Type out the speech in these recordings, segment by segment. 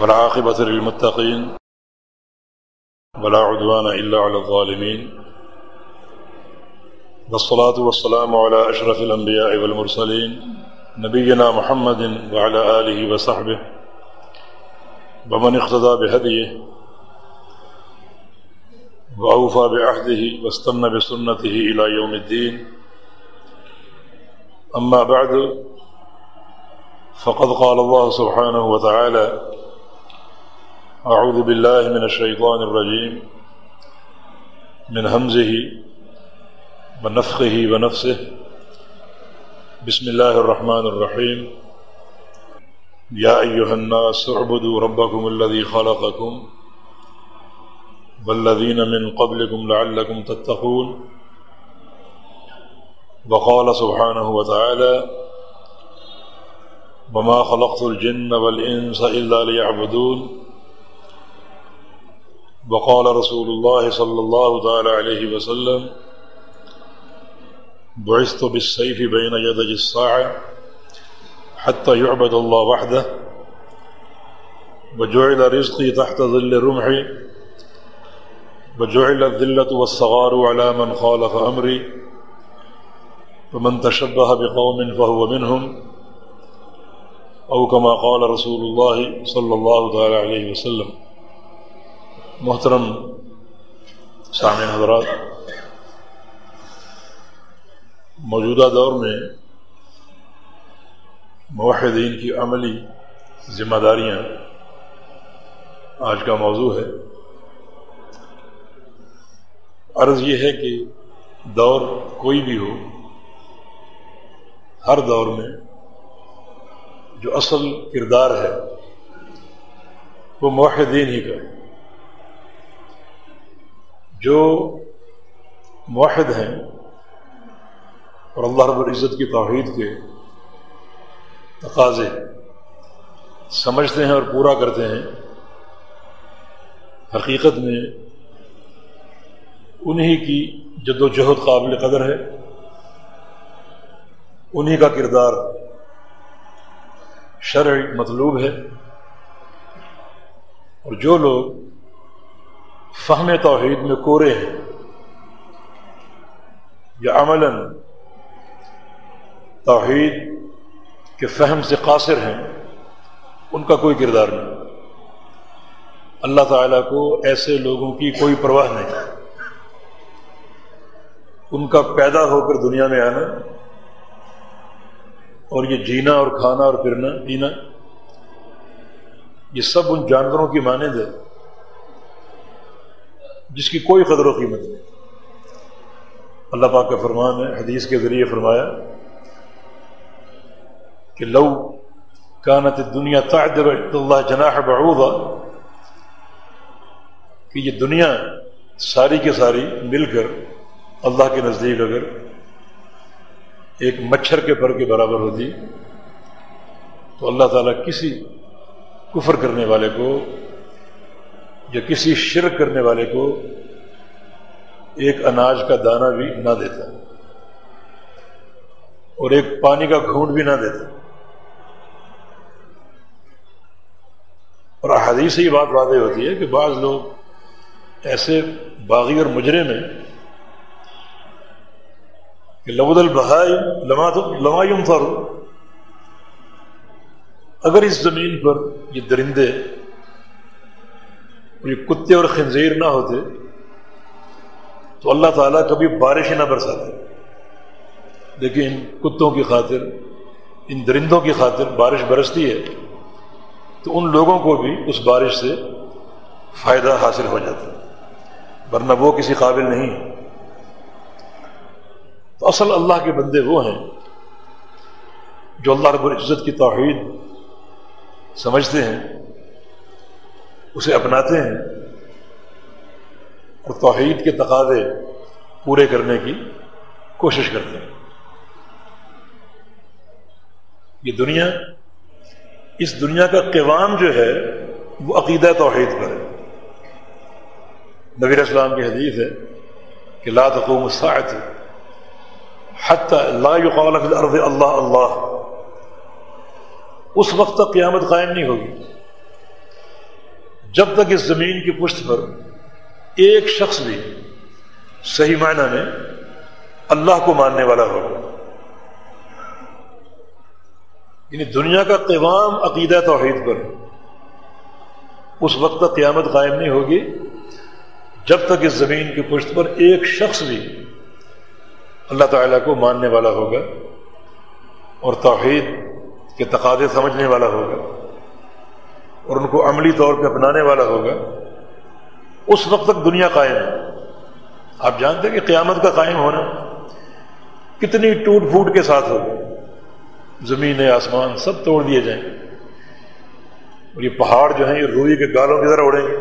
والعاقبة للمتقين ولا عدوان إلا على الظالمين والصلاة والسلام على أشرف الأنبياء والمرسلين نبينا محمد وعلى آله وصحبه ومن اقتدى بهديه وأوفى بعهده واستنى بسنته إلى يوم الدين. أما بعد، فقد قال الله سبحانه وتعالى أعوذ بالله من الشيطان الرجيم. من همزه ونفخه ونفسه. بسم الله الرحمن الرحيم. يا أيها الناس اعبدوا ربكم الذي خلقكم والذين من قبلكم لعلكم تتقون. وقال سبحانه وتعالى وما خلقت الجن والإنس إلا ليعبدون وقال رسول الله صلى الله تعالى عليه وسلم، بعثت بالسيف بين يدي الساعة حتى يعبد الله وحده، وجعل رزقي تحت ظل رمحي، وجعل الذلة والصغار على من خالف أمري ومن تشبه بقوم فهو منهم او كما قال رسول الله صلی اللہ تعالی علیہ وسلم. محترم سامع حضرات، موجودہ دور میں موحدین کی عملی ذمہ داریاں آج کا موضوع ہے۔ عرض یہ ہے کہ دور کوئی بھی ہو، ہر دور میں جو اصل کردار ہے، وہ موحدین ہی کا ہے۔ جو موحد ہیں اور اللہ رب العزت کی توحید کے تقاضے سمجھتے ہیں اور پورا کرتے ہیں، حقیقت میں انہی کی جد و جہد قابل قدر ہے، انہی کا کردار شرع مطلوب ہے۔ اور جو لوگ فہم توحید میں کورے ہیں۔ یا عملاً، توحید کے فہم سے قاصر ہیں، ان کا کوئی کردار نہیں۔ اللہ تعالیٰ کو ایسے لوگوں کی کوئی پرواہ نہیں۔ ان کا پیدا ہو کر دنیا میں آنا، اور یہ جینا اور کھانا اور پھرنا، پینا، یہ سب ان جانوروں کی مانند ہے۔ جس کی کوئی قدر و قیمت نہیں۔ اللہ پاک کا فرمان ہے، حدیث کے ذریعے فرمایا، کہ لو کانت دنیا تعدر اللہ جناح بعوضا، کہ یہ دنیا ساری کے ساری مل کر اللہ کے نزدیک اگر ایک مچھر کے پر کے برابر ہوتی، تو اللہ تعالیٰ کسی کفر کرنے والے کو یا کسی شرک کرنے والے کو ایک اناج کا دانہ بھی نہ دیتا اور ایک پانی کا گھونٹ بھی نہ دیتا اور حدیث سے یہ بات واضح ہوتی ہے کہ بعض لوگ ایسے باغی اور مجرے میں کہ لبود البہائی لمایم فر اگر اس زمین پر یہ درندے یہ کتے اور خنزیر نہ ہوتے تو اللہ تعالیٰ کبھی بارش نہ برساتے۔ لیکن ان کتوں کی خاطر، ان درندوں کی خاطر بارش برستی ہے، تو ان لوگوں کو بھی اس بارش سے فائدہ حاصل ہو جاتا ہے۔ ورنہ وہ کسی قابل نہیں۔ تو اصل اللہ کے بندے وہ ہیں جو اللہ رب العزت کی توحید سمجھتے ہیں۔ اسے اپناتے ہیں اور توحید کے تقاضے پورے کرنے کی کوشش کرتے ہیں۔ یہ دنیا، اس دنیا کا قوام جو ہے، وہ عقیدہ توحید پر ہے۔ نبیر اسلام کی حدیث ہے کہ لا تقوم الساعت حتی لا يقال فی الارض اللہ اللہ۔ اس وقت تک قیامت قائم نہیں ہوگی۔ جب تک اس زمین کی پشت پر ایک شخص بھی صحیح معنی میں اللہ کو ماننے والا ہوگا یعنی دنیا کا قوام عقیدہ توحید پر، اس وقت تک قیامت قائم نہیں ہوگی جب تک اس زمین کی پشت پر ایک شخص بھی اللہ تعالیٰ کو ماننے والا ہوگا اور توحید کے تقاضے سمجھنے والا ہوگا۔ اور ان کو عملی طور پہ اپنانے والا ہوگا، اس وقت تک دنیا قائم ہے۔ آپ جانتے ہیں کہ قیامت کا قائم ہونا کتنی ٹوٹ پھوٹ کے ساتھ ہوگا۔ زمین آسمان، سب توڑ دیے جائیں گے۔ اور یہ پہاڑ جو ہیں، یہ روئی کے گالوں کی طرح اڑیں گے۔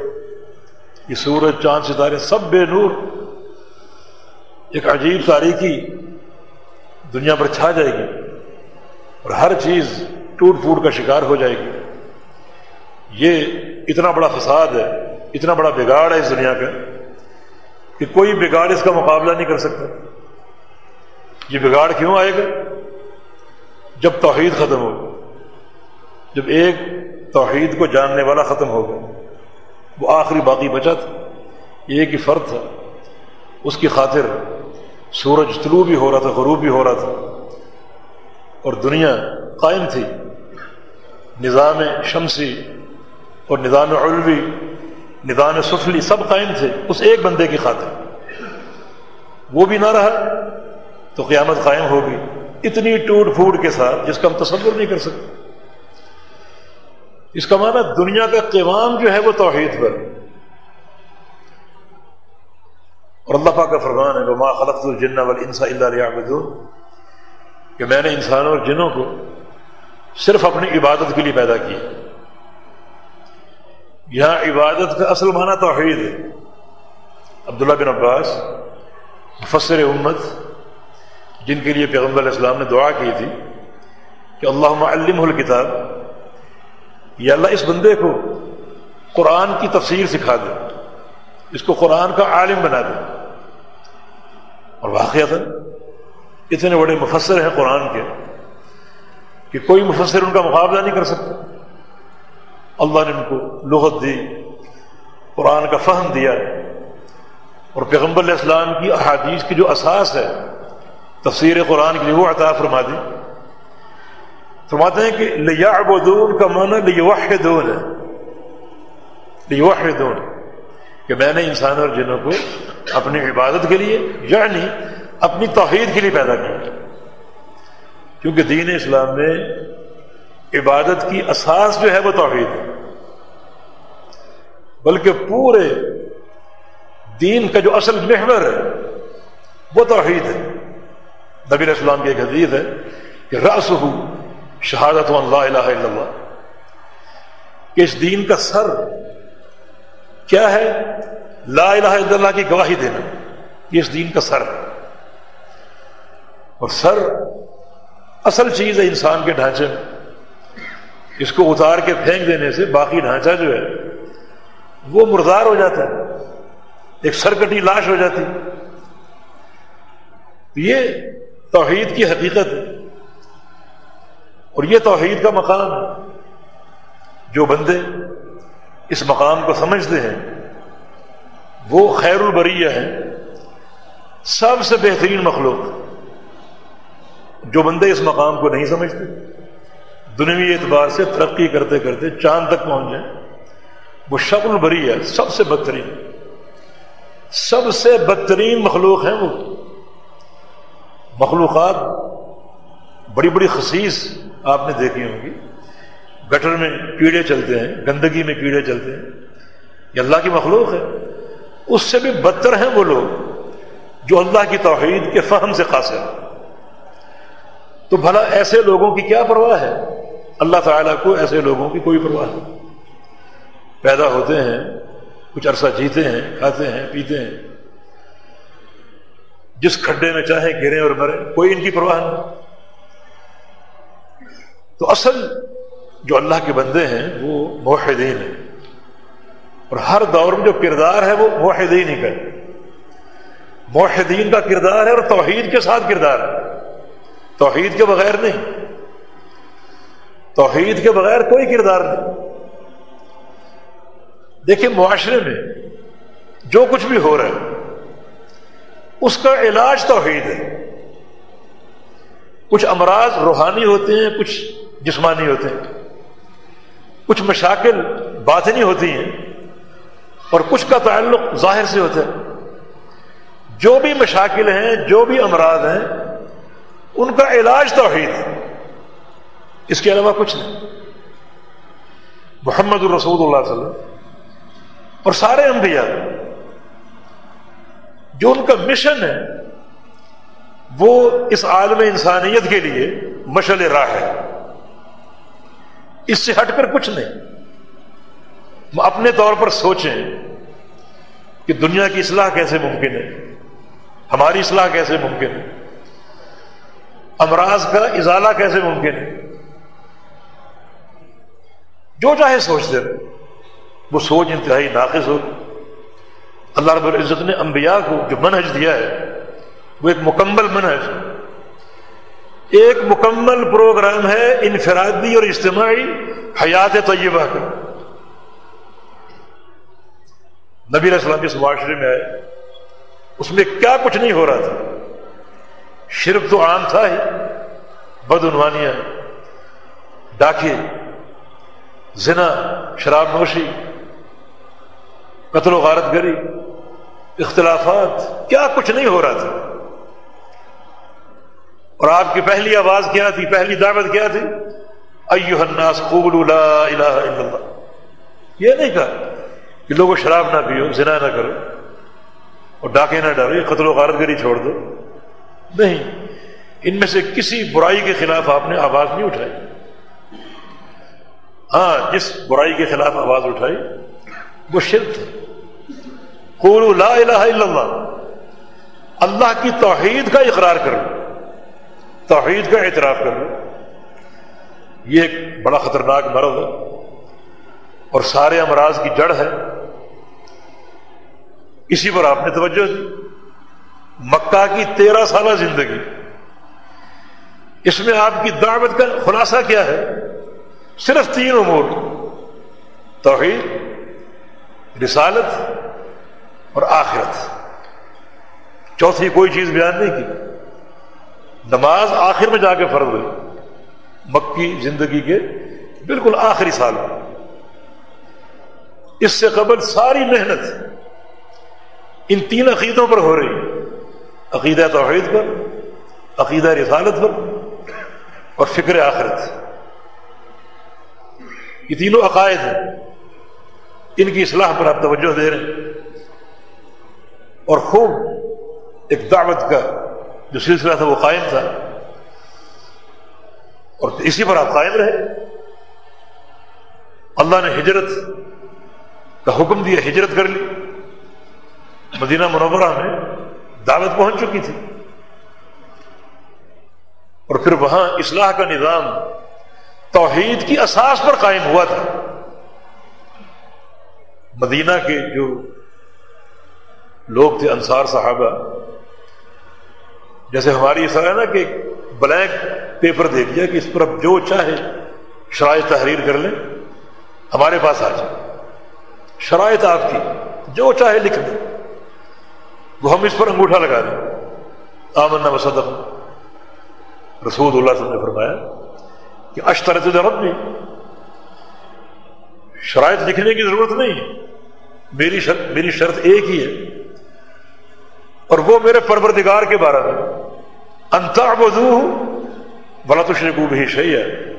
یہ سورج، چاند، ستارے، سب بے نور۔ ایک عجیب تاریخی دنیا پر چھا جائے گی اور ہر چیز ٹوٹ پھوٹ کا شکار ہو جائے گی۔ یہ اتنا بڑا فساد ہے، اتنا بڑا بگاڑ ہے اس دنیا کا کہ کوئی بگاڑ اس کا مقابلہ نہیں کر سکتا۔ یہ بگاڑ کیوں آئے گا؟ جب توحید ختم ہوگا جب ایک توحید کو جاننے والا ختم ہوگا، وہ آخری باقی بچا تھا۔ یہ ایک ہی فرد تھا۔ اس کی خاطر سورج طلوع بھی ہو رہا تھا، غروب بھی ہو رہا تھا۔ اور دنیا قائم تھی۔ نظام شمسی اور نظام علوی، نظام سفلی سب قائم تھے اس ایک بندے کی خاطر۔ وہ بھی نہ رہا تو قیامت قائم ہوگی۔ اتنی ٹوٹ پھوٹ کے ساتھ جس کا ہم تصور نہیں کر سکتے۔ اس کا معنی دنیا کا قیام جو ہے وہ توحید پر۔ اور اللہ پاک کا فرمان ہے وہ خلق الجن والانس الا ليعبدون۔ کہ میں نے انسانوں اور جنوں کو صرف اپنی عبادت کے لیے پیدا کیا یہاں عبادت کا اصل معنی توحید ہے۔ عبداللہ بن عباس، مفسر امت، جن کے لیے پیغمبر علیہ السلام نے دعا کی تھی کہ اللہ علم الکتاب، یا اللہ اس بندے کو قرآن کی تفسیر سکھا دے، اس کو قرآن کا عالم بنا دے۔ اور واقعات اتنے بڑے مفسر ہیں قرآن کے کہ کوئی مفسر ان کا مقابلہ نہیں کر سکتا۔ اللہ نے ان کو لغت دی، قرآن کا فہم دیا، اور پیغمبر علیہ السلام کی احادیث کی جو اساس ہے، تفسیر قرآن کے لیے وہ عطا فرما دی۔ فرماتے ہیں کہ لیا ابودون کا معنی لیوحدون ہے۔ لیوحدون، کہ میں نے انسان اور جنوں کو اپنی عبادت کے لیے یعنی اپنی توحید کے لیے پیدا کیا۔ کیونکہ دین اسلام میں عبادت کی اساس جو ہے وہ توحید ہے۔ بلکہ پورے دین کا جو اصل محور ہے، وہ توحید ہے۔ نبی اسلام کی ایک حدیث ہے کہ رس ہو شہادت اللہ الہ الا اللہ۔ کہ اس دین کا سر کیا ہے؟ لا الہ الا اللہ کی گواہی دینا۔ یہ اس دین کا سر ہے۔ اور سر اصل چیز ہے انسان کے ڈھانچے۔ میں اس کو اتار کے پھینک دینے سے باقی ڈھانچہ جو ہے وہ مردار ہو جاتا ہے۔ ایک سرکٹی لاش ہو جاتی۔ تو یہ توحید کی حقیقت ہے۔ اور یہ توحید کا مقام جو بندے اس مقام کو سمجھتے ہیں، وہ خیر البریہ ہیں۔ سب سے بہترین مخلوق۔ جو بندے اس مقام کو نہیں سمجھتے دنوی اعتبار سے ترقی کرتے کرتے چاند تک پہنچ جائیں۔ وہ شکل بری ہے، سب سے بدترین۔ سب سے بدترین مخلوق ہیں وہ۔ مخلوقات بڑی بڑی خصیص آپ نے دیکھی ہوں گی۔ گٹر میں کیڑے چلتے ہیں، گندگی میں کیڑے چلتے ہیں۔ یہ اللہ کی مخلوق ہے۔ اس سے بھی بدتر ہیں وہ لوگ جو اللہ کی توحید کے فہم سے قاصر تو بھلا ایسے لوگوں کی کیا پرواہ ہے؟ اللہ تعالیٰ کو ایسے لوگوں کی کوئی پرواہ نہیں۔ پیدا ہوتے ہیں، کچھ عرصہ جیتے ہیں، کھاتے ہیں، پیتے ہیں۔ جس کھڈے میں چاہے گرے اور مرے، کوئی ان کی پرواہ نہیں۔ تو اصل جو اللہ کے بندے ہیں، وہ موحدین ہیں۔ اور ہر دور میں جو کردار ہے، وہ موحدین ہی کا موحدین کا کردار ہے اور توحید کے ساتھ کردار ہے۔ توحید کے بغیر نہیں۔ توحید کے بغیر کوئی کردار نہیں۔ دیکھیں معاشرے میں جو کچھ بھی ہو رہا ہے، اس کا علاج توحید ہے۔ کچھ امراض روحانی ہوتے ہیں، کچھ جسمانی ہوتے ہیں۔ کچھ مشاکل باطنی ہوتی ہیں اور کچھ کا تعلق ظاہر سے ہوتا ہے۔ جو بھی مشاکل ہیں، جو بھی امراض ہیں، ان کا علاج توحید ہے۔ اس کے علاوہ کچھ نہیں۔ محمد الرسول اللہ علیہ وسلم اور سارے انبیاء جو ان کا مشن ہے وہ اس عالم انسانیت کے لیے مشل راہ ہے۔ اس سے ہٹ کر کچھ نہیں۔ ہم اپنے طور پر سوچیں کہ دنیا کی اصلاح کیسے ممکن ہے، ہماری اصلاح کیسے ممکن ہے، امراض کا ازالہ کیسے ممکن ہے۔ جو چاہے سوچتے رہے وہ سوچ انتہائی ناقص ہو۔ اللہ رب العزت نے انبیاء کو جو منہج دیا ہے، وہ ایک مکمل منہج۔ ایک مکمل پروگرام ہے انفرادی اور اجتماعی حیات طیبہ کا۔ نبی علیہ السلام اس معاشرے میں آئے۔ اس میں کیا کچھ نہیں ہو رہا تھا۔ شرک تو عام تھا ہی۔ بدعنوانیاں۔ ڈاکے۔ زنا، شراب نوشی۔ قتل و غارت گری، اختلافات، کیا کچھ نہیں ہو رہا تھا؟ اور آپ کی پہلی آواز کیا تھی؟ پہلی دعوت کیا تھی؟ ایوہ الناس قولوا لا الہ الا اللہ۔ یہ نہیں کہا کہ لوگوں شراب نہ پیو، زنا نہ کرو، اور ڈاکے نہ ڈرو قتل و غارت گری چھوڑ دو۔ نہیں، ان میں سے کسی برائی کے خلاف آپ نے آواز نہیں اٹھائی۔ ہاں جس برائی کے خلاف آواز اٹھائی وہ شرک تھا لا الہ الا اللہ۔ اللہ کی توحید کا اقرار کر لو توحید کا اعتراف کر لو یہ ایک بڑا خطرناک مرض ہے اور سارے امراض کی جڑ ہے۔ اسی پر آپ نے توجہ دی۔ مکہ کی تیرہ سالہ زندگی، اس میں آپ کی دعوت کا خلاصہ کیا ہے؟ صرف تین امور۔ توحید رسالت اور آخرت۔ چوتھی کوئی چیز بیان نہیں کی۔ نماز آخر میں جا کے فرض ہوئی۔ مکی زندگی کے بالکل آخری سال۔ اس سے قبل ساری محنت ان تین عقیدوں پر ہو رہی۔ عقیدہ توحید پر، عقیدہ رسالت پر اور فکر آخرت۔ یہ تینوں عقائد ہیں۔ ان کی اصلاح پر آپ توجہ دے رہے ہیں۔ اور خوب ایک دعوت کا جو سلسلہ تھا وہ قائم تھا۔ اور اسی پر آپ قائم رہے۔ اللہ نے ہجرت کا حکم دیا، ہجرت کر لی۔ مدینہ منورہ میں دعوت پہنچ چکی تھی۔ اور پھر وہاں اصلاح کا نظام توحید کی اساس پر قائم ہوا تھا۔ مدینہ کے جو لوگ تھے، انصار صحابہ، جیسے ہماری اس طرح نا کہ بلینک پیپر دے دیا کہ اس پر اب جو چاہے شرائط تحریر کر لیں، ہمارے پاس آ جائے۔ شرائط آپ کی، جو چاہے لکھ دیں۔ وہ ہم اس پر انگوٹھا لگا دیں۔ آمن وصدق رسول اللہ صلی اللہ نے فرمایا کہ اشترت رب میں شرائط لکھنے کی ضرورت نہیں میری شرط میری شرط ایک ہی ہے۔ اور وہ میرے پروردگار کے بارے میں۔ انتا بدو بلا تو شریک بھی صحیح ہے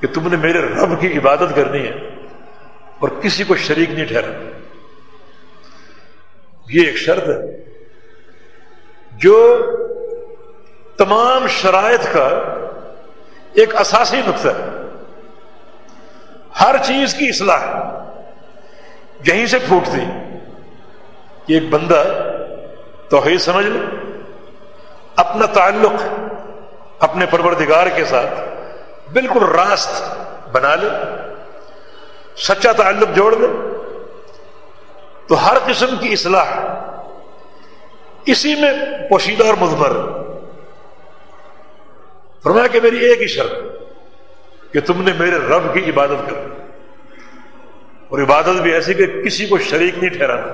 کہ تم نے میرے رب کی عبادت کرنی ہے اور کسی کو شریک نہیں ٹھہرا۔ یہ ایک شرط ہے۔ جو تمام شرائط کا ایک اساسی نقطہ ہے۔ ہر چیز کی اصلاح یہیں سے پھوٹتی۔ کہ ایک بندہ توحید سمجھ لے۔ اپنا تعلق اپنے پروردگار کے ساتھ بالکل راست بنا لے، سچا تعلق جوڑ دے تو ہر قسم کی اصلاح اسی میں پوشیدہ اور مضمر۔ فرمایا کہ میری ایک ہی شرط، کہ تم نے میرے رب کی عبادت کر اور عبادت بھی ایسی کہ کسی کو شریک نہیں ٹھہرانا۔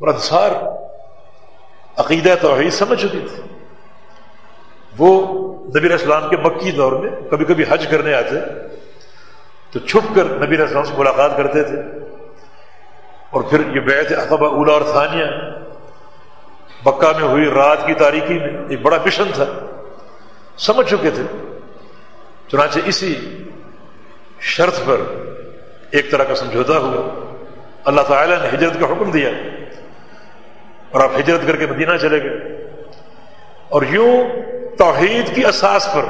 اور انصار عقیدہ توحید سمجھ چکی تھی۔ وہ نبی اسلام کے مکی دور میں کبھی کبھی حج کرنے آتے، تو چھپ کر نبی اسلام سے ملاقات کرتے تھے۔ اور پھر یہ بیت اقبا اولا اور ثانیہ مکہ میں ہوئی رات کی تاریخی میں ایک بڑا مشن تھا۔ سمجھ چکے تھے۔ چنانچہ اسی شرط پر ایک طرح کا سمجھوتا ہوا۔ اللہ تعالیٰ نے ہجرت کا حکم دیا اور آپ ہجرت کر کے مدینہ چلے گئے۔ اور یوں توحید کی اساس پر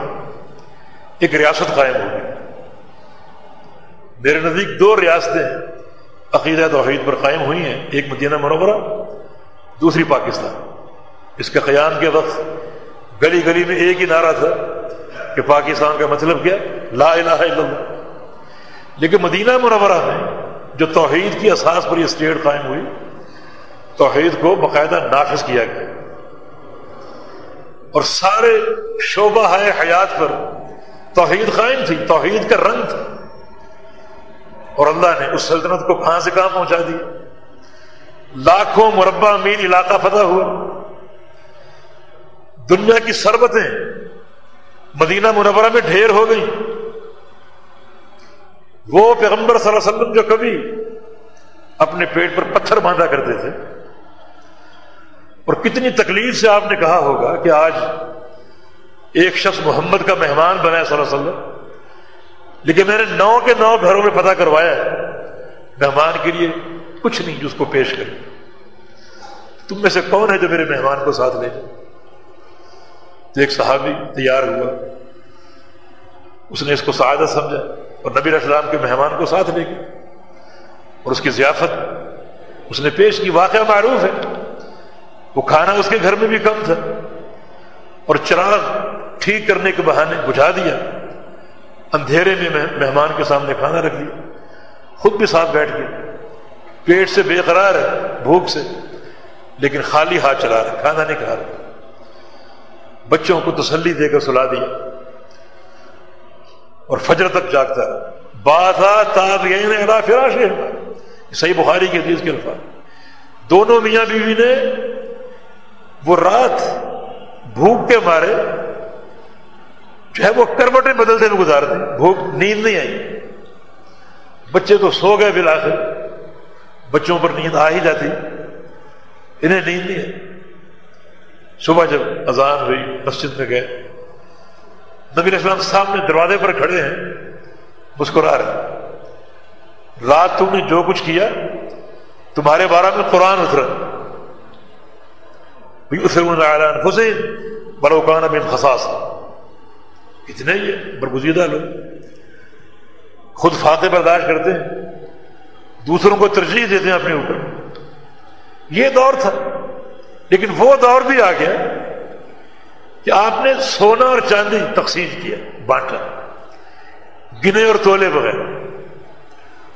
ایک ریاست قائم ہو گئی۔ میرے نزدیک دو ریاستیں عقیدہ توحید پر قائم ہوئی ہیں، ایک مدینہ منورہ، دوسری پاکستان۔ اس کے قیام کے وقت گلی گلی میں ایک ہی نعرہ تھا کہ پاکستان کا مطلب کیا؟ لا الہ الا اللہ۔ لیکن مدینہ منورہ میں جو توحید کی اساس پر یہ اسٹیٹ قائم ہوئی، توحید کو باقاعدہ نافذ کیا گیا۔ اور سارے شعبہ ہے، حیات پر توحید قائم تھی، توحید کا رنگ تھا۔ اور اللہ نے اس سلطنت کو کہاں سے کہاں پہنچا دیا؟ لاکھوں مربع میل علاقہ فتح ہوا۔ دنیا کی سربتیں مدینہ منورہ میں ڈھیر ہو گئی وہ پیغمبر صلی اللہ علیہ وسلم جو کبھی اپنے پیٹ پر پتھر باندھا کرتے تھے۔ اور کتنی تکلیف سے آپ نے کہا ہوگا کہ آج ایک شخص محمد کا مہمان بنا ہے صلی اللہ علیہ وسلم۔ لیکن میں نے نو کے نو گھروں میں پتہ کروایا ہے۔ مہمان کے لیے کچھ نہیں جس کو پیش کرے تم میں سے کون ہے جو میرے مہمان کو ساتھ لے جائے؟ تو ایک صحابی تیار ہوا۔ اس نے اس کو سعادت سمجھا۔ اور نبی السلام کے مہمان کو ساتھ لے گیا اور اس کی ضیافت، اس نے پیش کی، واقعہ معروف ہے۔ وہ کھانا اس کے گھر میں بھی کم تھا۔ اور چراغ ٹھیک کرنے کے بہانے بجھا دیا۔ اندھیرے میں مہمان کے سامنے کھانا رکھ دیا خود بھی ساتھ بیٹھ گئے۔ پیٹ سے بے قرار ہے، بھوک سے۔ لیکن خالی ہاتھ چلا رہا کھانا نہیں کھا رہا۔ بچوں کو تسلی دے کر سلا دیا۔ اور فجر تک جاگتا بات فراش یعنی صحیح بخاری کے حدیث کے الفاظ دونوں میاں بیوی نے وہ رات بھوک کے مارے، جو ہے وہ کروٹیں بدلتے میں گزار دیں بھوک، نیند نہیں آئی۔ بچے تو سو گئے بالآخر۔ بچوں پر نیند آ ہی جاتی۔ انہیں نیند نہیں آئی۔ صبح جب اذان ہوئی، مسجد میں گئے۔ نبی اسلام سامنے دروازے پر کھڑے ہیں، مسکرا رہے رات تم نے جو کچھ کیا، تمہارے بارہ میں قرآن اترا۔ حسین بلوکان بن خساس اتنے ہی برگزیدہ لوگ۔ خود فاتح برداشت کرتے ہیں، دوسروں کو ترجیح دیتے ہیں اپنے اوپر۔ یہ دور تھا، لیکن وہ دور بھی آ گیا۔ کہ آپ نے سونا اور چاندی تقسیم کیا، بانٹا۔ گنے اور تولے بغیر۔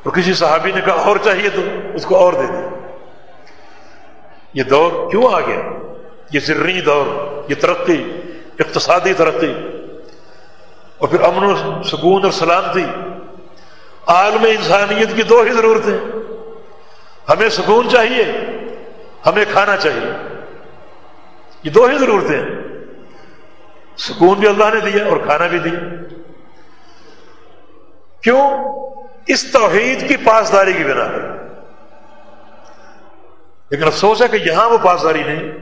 اور کسی صحابی نے کہا، اور چاہیے تو اس کو اور دے دیں یہ دور کیوں آ گیا؟ یہ زرعی دور، یہ ترقی، اقتصادی ترقی۔ اور پھر امن و سکون اور سلامتی۔ عالم انسانیت کی دو ہی ضرورتیں۔ ہمیں سکون چاہیے، ہمیں کھانا چاہیے۔ یہ دو ہی ضرورتیں۔ ہیں سکون بھی اللہ نے دیا اور کھانا بھی دیا۔ کیوں؟ اس توحید کی پاسداری کی بنا پر۔ لیکن افسوس ہے کہ یہاں وہ پاسداری نہیں۔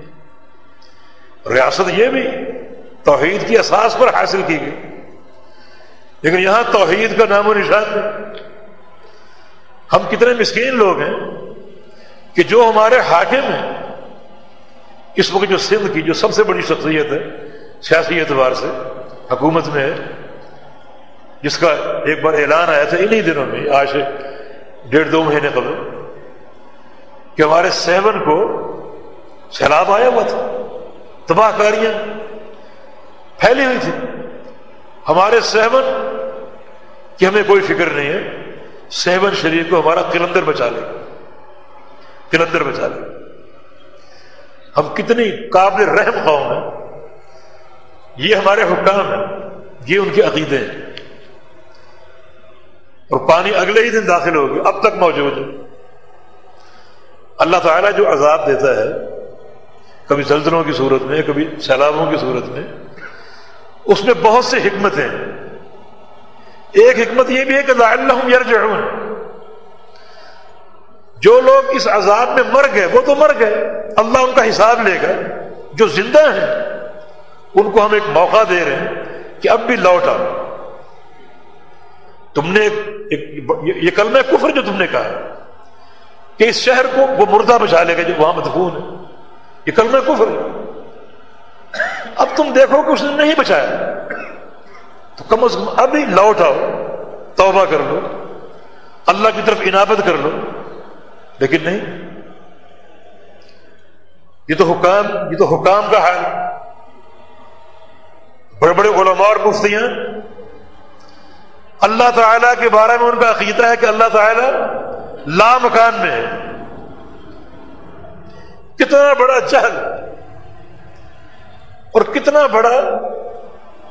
ریاست یہ بھی توحید کی اساس پر حاصل کی گئی۔ لیکن یہاں توحید کا نام و نشان نہیں ہم کتنے مسکین لوگ ہیں کہ جو ہمارے حاکم ہیں، اس وقت جو سندھ کی جو سب سے بڑی شخصیت ہے سیاسی اعتبار سے حکومت میں ہے جس کا ایک بار اعلان آیا تھا انہی دنوں میں، آج سے ڈیڑھ دو مہینے قبل، کہ ہمارے سیون کو سیلاب آیا ہوا تھا، تباہ کاریاں پھیلی ہوئی تھی ہمارے سیون کی ہمیں کوئی فکر نہیں ہے سیون شریف کو ہمارا قلندر بچا لے، قلندر بچا لے۔ ہم کتنی قابل رحم قوم ہیں۔ یہ ہمارے حکام ہیں، یہ ان کے عقیدے ہیں۔ اور پانی اگلے ہی دن داخل ہو گیا اب تک موجود ہے۔ اللہ تعالیٰ جو عذاب دیتا ہے، کبھی زلزلوں کی صورت میں، کبھی سیلابوں کی صورت میں، اس میں بہت سے حکمت ہیں۔ ایک حکمت یہ بھی ہے کہ اللہ یرجعون۔ جو لوگ اس عذاب میں مر گئے، وہ تو مر گئے، اللہ ان کا حساب لے گا جو زندہ ہیں ان کو ہم ایک موقع دے رہے ہیں کہ اب بھی لوٹ آؤ۔ تم نے یہ کلمہ کفر جو تم نے کہا کہ اس شہر کو وہ مردہ بچا لے گا جو وہاں مدفون ہے۔ یہ کلمہ کفر اب تم دیکھو کہ اس نے نہیں بچایا۔ تو کم از کم ابھی لوٹ آؤ۔ توبہ کر لو۔ اللہ کی طرف عنابت کر لو۔ لیکن نہیں۔ یہ تو حکام یہ تو حکام کا حال بڑے بڑے علماء اور مفتیاں اللہ تعالی کے بارے میں ان کا عقیدہ ہے کہ اللہ تعالی لا مکان میں ہے کتنا بڑا چہل اور کتنا بڑا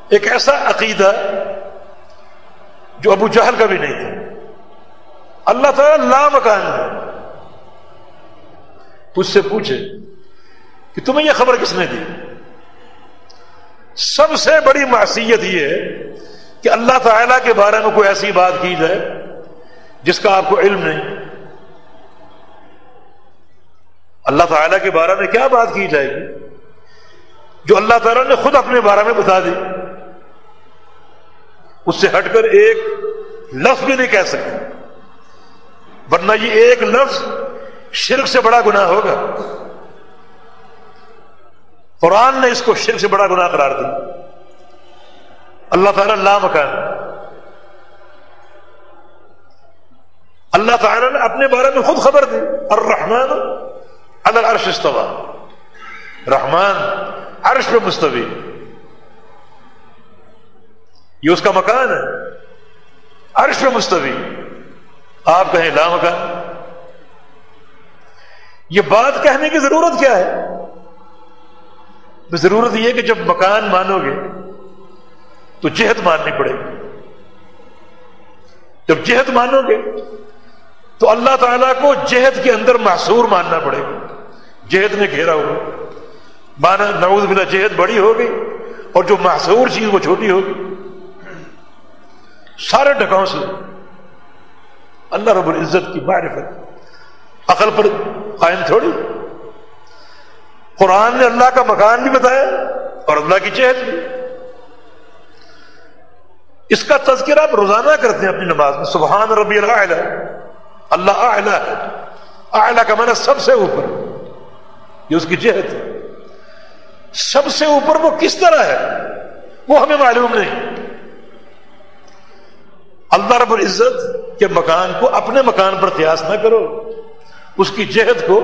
ایک ایسا عقیدہ جو ابو جہل کا بھی نہیں تھا۔ اللہ تعالیٰ لا مکان ہے تجھ سے پوچھے کہ تمہیں یہ خبر کس نے دی؟ سب سے بڑی معصیت یہ ہے کہ اللہ تعالیٰ کے بارے میں کوئی ایسی بات کی جائے جس کا آپ کو علم نہیں۔ اللہ تعالیٰ کے بارے میں کیا بات کی جائے گی؟ جو اللہ تعالیٰ نے خود اپنے بارے میں بتا دی، اس سے ہٹ کر ایک لفظ بھی نہیں کہہ سکتے۔ ورنہ یہ ایک لفظ شرک سے بڑا گناہ ہوگا۔ قرآن نے اس کو شرک سے بڑا گناہ قرار دیا۔ اللہ تعالیٰ لا مکان اللہ تعالیٰ نے اپنے بارے میں خود خبر دی۔ الرحمن اللہ عرش استوا رحمان عرش پہ مستوی۔ یہ اس کا مکان ہے۔ عرش پہ مستوی۔ آپ کہیں لا مکان یہ بات کہنے کی ضرورت کیا ہے؟ ضرورت یہ کہ جب مکان مانو گے تو جہت ماننی پڑے گی۔ جب جہت مانو گے تو اللہ تعالیٰ کو جہد کے اندر محصور ماننا پڑے گا۔ جہد نے گھیرا ہوا۔ مانا نعوذ بلا جہد بڑی ہوگی اور جو محصور چیز وہ چھوٹی ہوگی۔ سارے ڈکاؤں سے اللہ رب العزت کی معرفت۔ عقل پر قائم تھوڑی۔ قرآن نے اللہ کا مکان بھی بتایا اور اللہ کی چہت بھی۔ اس کا تذکرہ آپ روزانہ کرتے ہیں اپنی نماز میں۔ سبحان ربی اللہ اللہ اعلیٰ ہے۔ اعلیٰ کا معنی سب سے اوپر۔ یہ اس کی جہت ہے۔ سب سے اوپر وہ کس طرح ہے؟ وہ ہمیں معلوم نہیں۔ اللہ رب العزت کے مکان کو اپنے مکان پر قیاس نہ کرو۔ اس کی جہد کو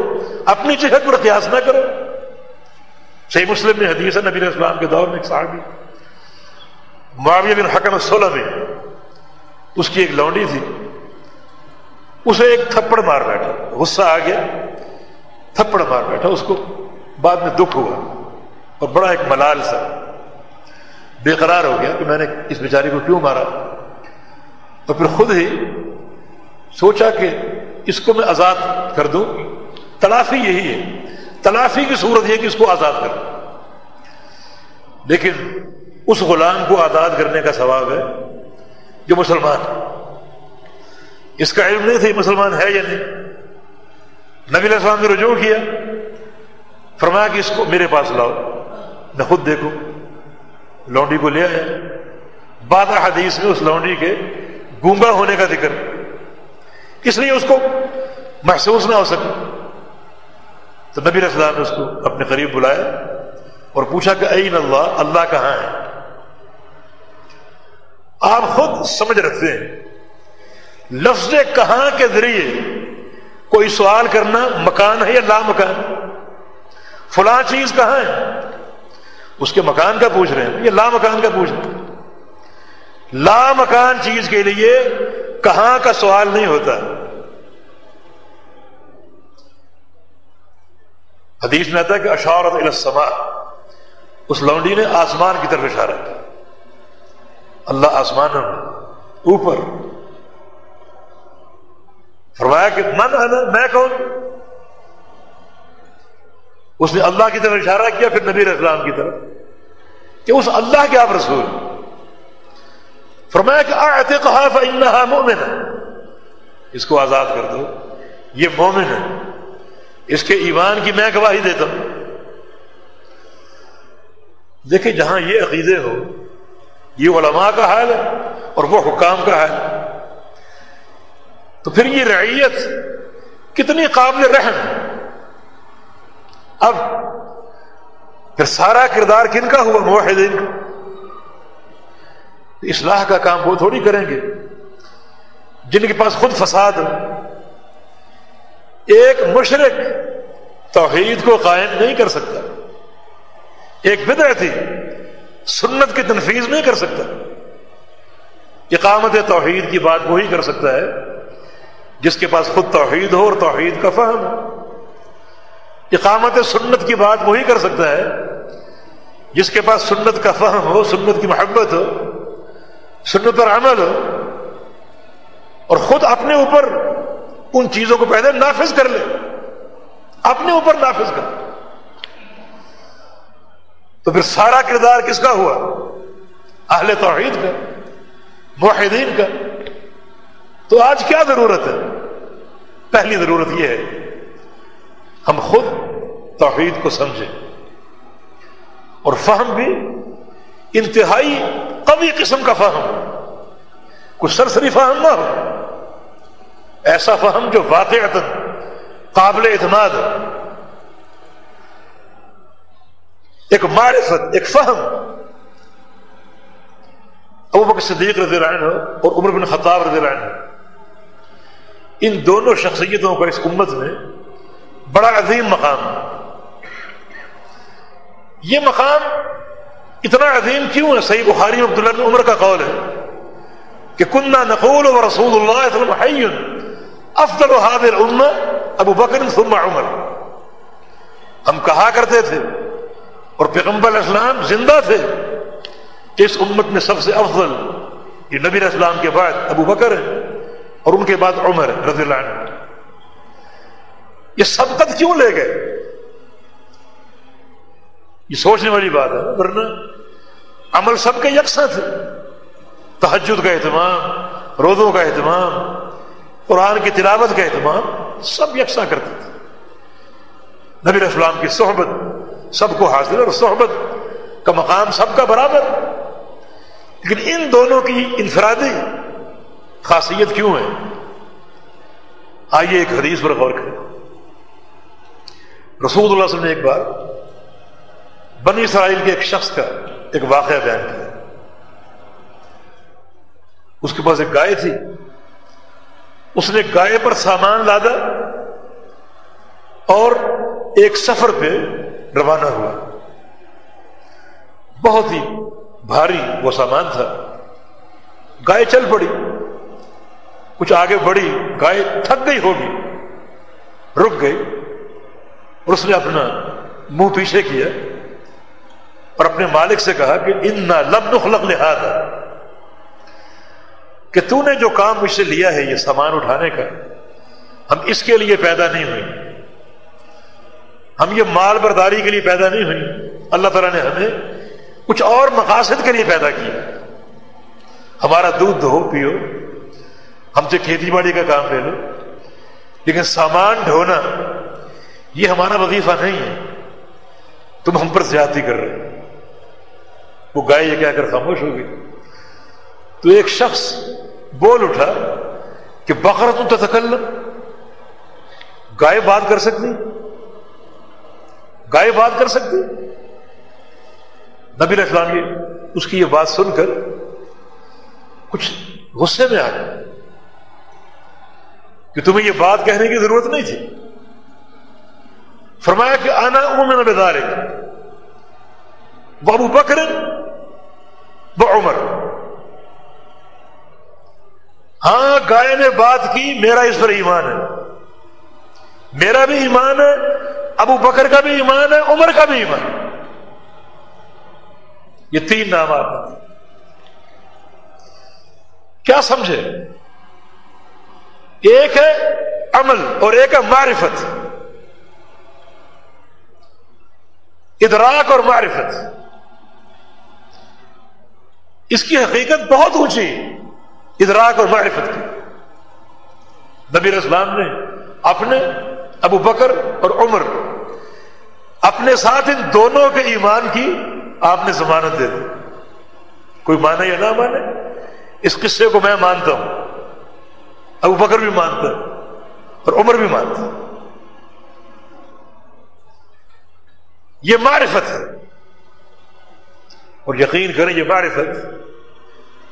اپنی جہد پر قیاس نہ کرو۔ صحیح مسلم میں حدیث ہے، نبی اسلام کے دور میں ایک صحابی، معاویہ بن حکم سولہ میں اس کی ایک لونڈی تھی، اسے ایک تھپڑ مار بیٹھا، غصہ آ گیا، تھپڑ مار بیٹھا، اس کو بعد میں دکھ ہوا اور بڑا ایک ملال سا بے قرار ہو گیا کہ میں نے اس بیچاری کو کیوں مارا؟ تو پھر خود ہی سوچا کہ اس کو میں آزاد کر دوں۔ تلافی یہی ہے تلافی کی صورت یہ کہ اس کو آزاد کر لیکن اس غلام کو آزاد کرنے کا ثواب ہے جو مسلمان اس کا علم نہیں تھا یہ مسلمان ہے یا نہیں۔ نبی علیہ السلام نے رجوع کیا۔ فرمایا کہ اس کو میرے پاس لاؤ۔ میں خود دیکھوں۔ لونڈی کو لے آیا۔ بعد حدیث میں اس لونڈی کے گونگا ہونے کا ذکر۔ اس لیے اس کو محسوس نہ ہو سکے۔ تو نبی السلام نے اس کو اپنے قریب بلایا اور پوچھا کہ این اللہ اللہ کہاں ہے؟ آپ خود سمجھ رکھتے ہیں۔ لفظ کہاں کے ذریعے کوئی سوال کرنا مکان ہے یا لا مکان فلاں چیز کہاں ہے؟ اس کے مکان کا پوچھ رہے ہیں، یا لا مکان کا پوچھ رہے ہیں۔ لا مکان چیز کے لیے کہاں کا سوال نہیں ہوتا۔ حدیث میں آتا ہے کہ اشارت السما اس لونڈی نے آسمان کی طرف اشارہ کیا۔ اللہ آسمان اوپر۔ فرمایا کہ من ہے میں کون؟ اس نے اللہ کی طرف اشارہ کیا، پھر نبی اسلام کی طرف۔ کہ اس اللہ کے آپ رسول۔ فرمایا کہ آتے کہا مومن ہے اس کو آزاد کر دو، یہ مومن ہے۔ اس کے ایمان کی میں گواہی دیتا ہوں۔ دیکھیں جہاں یہ عقیدے ہو، یہ علماء کا حال ہے اور وہ حکام کا حال ہے۔ تو پھر یہ رعیت کتنی قابل رحم اب پھر سارا کردار کن کا ہوا؟ موحدین کا۔ اصلاح کا کام وہ تھوڑی کریں گے۔ جن کے پاس خود فساد ہو ایک مشرق توحید کو قائم نہیں کر سکتا، ایک بدعتی سنت کی تنفیذ نہیں کر سکتا۔ اقامت توحید کی بات وہی کر سکتا ہے، جس کے پاس خود توحید ہو اور توحید کا فہم۔ ہو اقامت سنت کی بات وہی کر سکتا ہے، جس کے پاس سنت کا فہم ہو، سنت کی محبت ہو، سنت پر عمل ہو، اور خود اپنے اوپر ان چیزوں کو پہلے نافذ کر لے۔ اپنے اوپر نافذ کر۔ تو پھر سارا کردار کس کا ہوا؟ اہل توحید کا، موحدین کا۔ تو آج کیا ضرورت ہے؟ پہلی ضرورت یہ ہے، ہم خود توحید کو سمجھیں۔ اور فہم بھی، انتہائی قوی قسم کا فہم۔ کچھ سرسری فہم نہ ہو۔ ایسا فہم جو واقع قابل اعتماد ہے۔ ایک معرفت، ایک فہم۔ ابو بکر صدیق رضی اللہ عنہ اور عمر بن خطاب رضی اللہ عنہ۔ ان دونوں شخصیتوں کا اس امت میں بڑا عظیم مقام یہ مقام اتنا عظیم کیوں ہے؟ صحیح بخاری عبداللہ بن عمر کا قول ہے کہ کنہ نقول و رسول اللہ افضل حاضر ابو بکر ثم عمر. ہم کہا کرتے تھے اور پیغمبر اسلام زندہ تھے. کہ اس امت میں سب سے افضل یہ نبی اسلام کے بعد ابو بکر ہے اور ان کے بعد عمر رضی اللہ عنہ. یہ سبقت کیوں لے گئے؟ یہ سوچنے والی بات ہے ورنہ عمل سب کے یکساں تھے۔ تحجد کا اہتمام، روزوں کا اہتمام قرآن کی تلاوت کا اہتمام سب یکساں کرتے تھے۔ نبی اسلام کی صحبت سب کو حاصل اور صحبت کا مقام سب کا برابر۔ لیکن ان دونوں کی انفرادی خاصیت کیوں ہے؟ آئیے ایک حدیث پر غور کریں۔ رسول اللہ علیہ وسلم نے ایک بار بنی اسرائیل کے ایک شخص کا ایک واقعہ بیان کیا۔ اس کے پاس ایک گائے تھی۔ اس نے گائے پر سامان لادا اور ایک سفر پہ روانہ ہوا۔ بہت ہی بھاری وہ سامان تھا۔ گائے چل پڑی۔ کچھ آگے بڑھی گائے تھک گئی ہوگی۔ رک گئی اور اس نے اپنا منہ پیچھے کیا اور اپنے مالک سے کہا کہ ان نہ لب نخلق لہٰذا کہ تو نے جو کام مجھ سے لیا ہے یہ سامان اٹھانے کا، ہم اس کے لیے پیدا نہیں ہوئے۔ ہم یہ مال برداری کے لیے پیدا نہیں ہوئی اللہ تعالیٰ نے ہمیں کچھ اور مقاصد کے لیے پیدا کیا۔ ہمارا دودھ دھو، پیو۔ ہم سے کھیتی باڑی کا کام لے لو۔ لیکن سامان ڈھونا، یہ ہمارا وظیفہ نہیں ہے۔ تم ہم پر زیادتی کر رہے وہ گائے یہ کہہ کر خاموش ہو گئی۔ تو ایک شخص بول اٹھا کہ بقر تتکلم۔ گائے بات کر سکتی؟ گائے بات کر سکتی؟ نبی اسلام یہ اس کی یہ بات سن کر کچھ غصے میں آ گئے کہ تمہیں یہ بات کہنے کی ضرورت نہیں تھی۔ فرمایا کہ آنا امن بدارے وہ ابو بکر، وہ عمر۔ ہاں گائے نے بات کی، میرا اس پر ایمان ہے۔ میرا بھی ایمان ہے، ابو بکر کا بھی ایمان ہے، عمر کا بھی ایمان ہے۔ یہ تین نام آپ کیا سمجھے؟ ایک ہے عمل اور ایک ہے معرفت۔ ادراک اور معرفت۔ اس کی حقیقت بہت اونچی۔ ادراک اور معرفت کی۔ نبی اسلام نے اپنے، ابو بکر اور عمر اپنے ساتھ ان دونوں کے ایمان کی آپ نے ضمانت دے دی۔ کوئی مانے یا نہ مانے، اس قصے کو میں مانتا ہوں۔ ابو بکر بھی مانتا اور عمر بھی مانتا یہ معرفت ہے۔ اور یقین کریں یہ معرفت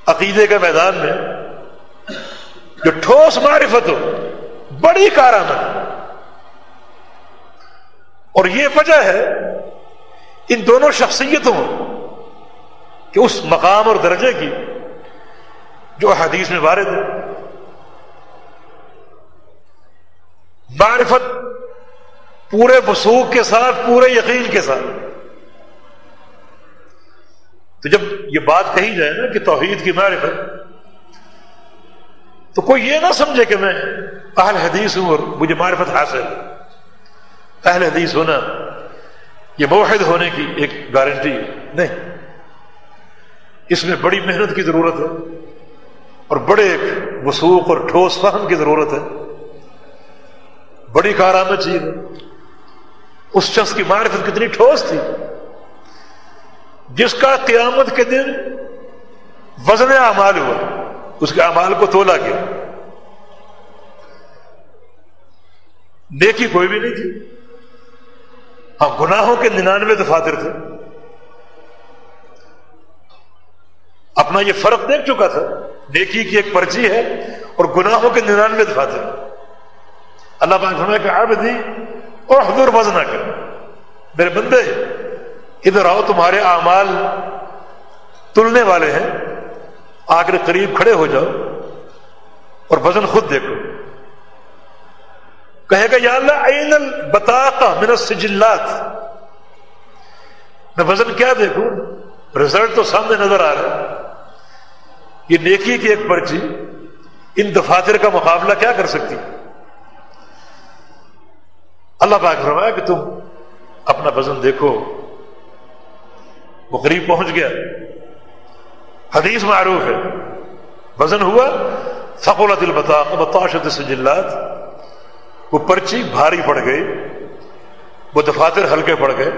عقیدے کے میدان میں جو ٹھوس معرفت ہو، بڑی کارآمد۔ اور یہ وجہ ہے، ان دونوں شخصیتوں کہ اس مقام اور درجے کی جو حدیث میں وارد ہے معرفت پورے وسوخ کے ساتھ، پورے یقین کے ساتھ۔ تو جب یہ بات کہی جائے نا کہ توحید کی معرفت تو کوئی یہ نہ سمجھے کہ میں اہل حدیث ہوں اور مجھے معرفت حاصل اہل حدیث ہونا، یہ موحد ہونے کی ایک گارنٹی نہیں۔ اس میں بڑی محنت کی ضرورت ہے اور بڑے وسوخ اور ٹھوس فہم کی ضرورت ہے۔ بڑی کارآمد چیز۔ ہے اس شخص کی معرفت کتنی ٹھوس تھی۔ جس کا قیامت کے دن وزن اعمال ہوا، اس کے اعمال کو تولا گیا۔ نیکی کوئی بھی نہیں تھی۔ ہاں گناہوں کے ننانوے دفاتر تھے۔ اپنا یہ فرق دیکھ چکا تھا۔ نیکی کی ایک پرچی ہے اور گناہوں کے ننانوے دفاتر اللہ پاک فرمائے کہ آپ دی اور حضور بز کر میرے بندے ادھر آؤ تمہارے اعمال تلنے والے ہیں۔ آ کر قریب کھڑے ہو جاؤ اور وزن خود دیکھو۔ کہے گا، یا اللہ عین البطاقہ من السجلات میں وزن کیا دیکھوں؟ رزلٹ تو سامنے نظر آ رہا ہے۔ یہ نیکی کی ایک پرچی ان دفاتر کا مقابلہ کیا کر سکتی اللہ پاک فرمایا کہ تم اپنا وزن دیکھو۔ وہ قریب پہنچ گیا۔ حدیث معروف ہے۔ وزن ہوا فقولت البطاق بتاشت سجلات وہ پرچی بھاری پڑ گئی، وہ دفاتر ہلکے پڑ گئے۔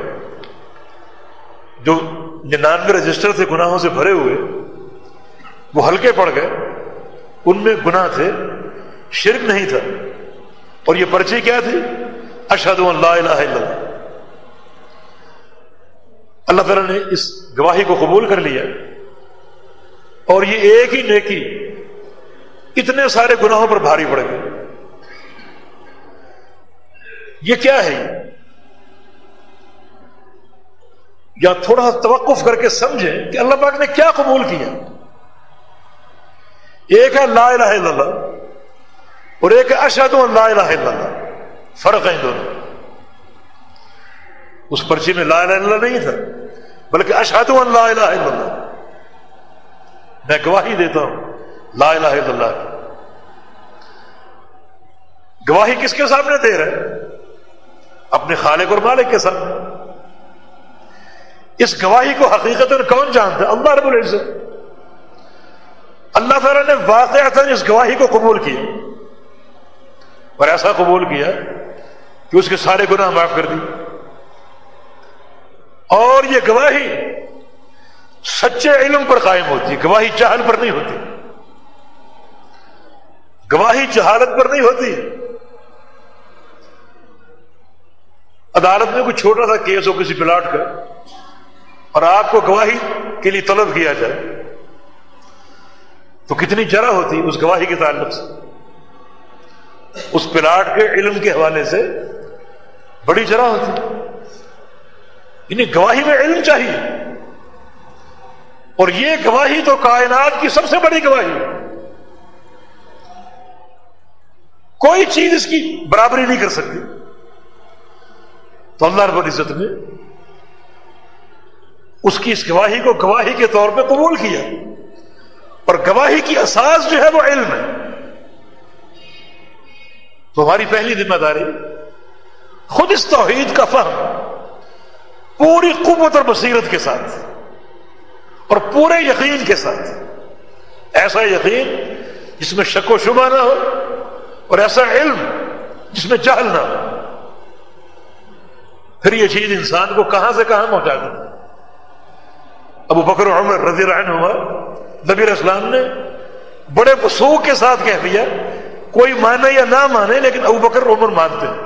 جو ننانوے رجسٹر تھے گناہوں سے بھرے ہوئے، وہ ہلکے پڑ گئے۔ ان میں گناہ تھے، شرک نہیں تھا۔ اور یہ پرچی کیا تھی؟ اشد اللہ الہ الا اللہ۔ اللہ تعالیٰ نے اس گواہی کو قبول کر لیا اور یہ ایک ہی نیکی اتنے سارے گناہوں پر بھاری پڑ گئے یہ کیا ہے؟ یا تھوڑا سا توقف کر کے سمجھیں کہ اللہ پاک نے کیا قبول کیا۔ ایک ہے لا الہ الا اللہ اور ایک ہے اشد لا الہ الا اللہ۔ فرق ہے دونوں۔ اس پرچی میں لا الہ الا اللہ نہیں تھا، بلکہ اشد لا الہ الا اللہ۔ میں گواہی دیتا ہوں، لا الہ الا اللہ۔ گواہی کس کے سامنے دے رہے؟ اپنے خالق اور مالک کے ساتھ اس گواہی کو حقیقت کون جانتا ہے؟ اللہ رب العزت۔ اللہ تعالیٰ نے واقع اس گواہی کو قبول کیا۔ اور ایسا قبول کیا کہ اس کے سارے گناہ معاف کر دی اور یہ گواہی سچے علم پر قائم ہوتی ہے، گواہی چہل پر نہیں ہوتی۔ گواہی جہالت پر نہیں ہوتی۔ عدالت میں کوئی چھوٹا سا کیس ہو کسی پلاٹ کا اور آپ کو گواہی کے لیے طلب کیا جائے، تو کتنی جرا ہوتی اس گواہی کے تعلق سے؟ اس پلاٹ کے علم کے حوالے سے بڑی جرا ہوتی۔ انہیں گواہی میں علم چاہیے۔ اور یہ گواہی تو کائنات کی سب سے بڑی گواہی کوئی چیز اس کی برابری نہیں کر سکتی۔ تو اللہ رب العزت نے اس کی اس گواہی کو گواہی کے طور پہ قبول کیا۔ اور گواہی کی اساس جو ہے وہ علم ہے۔ تو ہماری پہلی ذمہ داری خود اس توحید کا فہم۔ پوری قوت اور بصیرت کے ساتھ اور پورے یقین کے ساتھ ایسا یقین جس میں شک و شبہ نہ ہو اور ایسا علم جس میں جہل نہ ہو۔ پھر یہ چیز انسان کو کہاں سے کہاں پہنچا دیں ابو بکر عمر رضی اللہ عنہ ہوا نبی اسلام نے بڑے وسوخ کے ساتھ کہہ دیا، کوئی مانے یا نہ مانے، لیکن ابو بکر عمر مانتے ہیں۔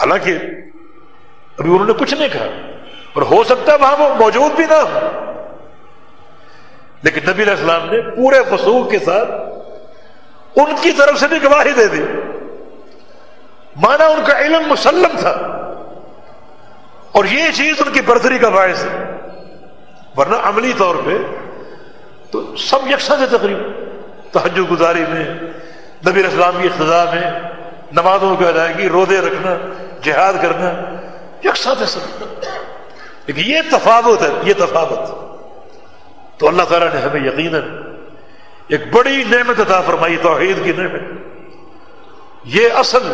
حالانکہ ابھی انہوں نے کچھ نہیں کہا۔ اور ہو سکتا ہے وہاں وہ موجود بھی نہ ہو۔ لیکن نبی علیہ السلام نے پورے وسوخ کے ساتھ ان کی طرف سے بھی گواہی دے دی۔ مانا ان کا علم مسلم تھا۔ اور یہ چیز ان کی برتری کا باعث ہے۔ ورنہ عملی طور پہ تو سب یکساں سے تقریباً تحجد گزاری میں، نبی اسلام کی اقتدا میں، نمازوں کی ادائیگی رودے رکھنا، جہاد کرنا یکساں سب لیکن یہ تفاوت ہے، یہ تفاوت۔ تو اللہ تعالیٰ نے ہمیں یقیناً ایک بڑی نعمت عطا فرمائی، توحید کی نعمت۔ یہ اصل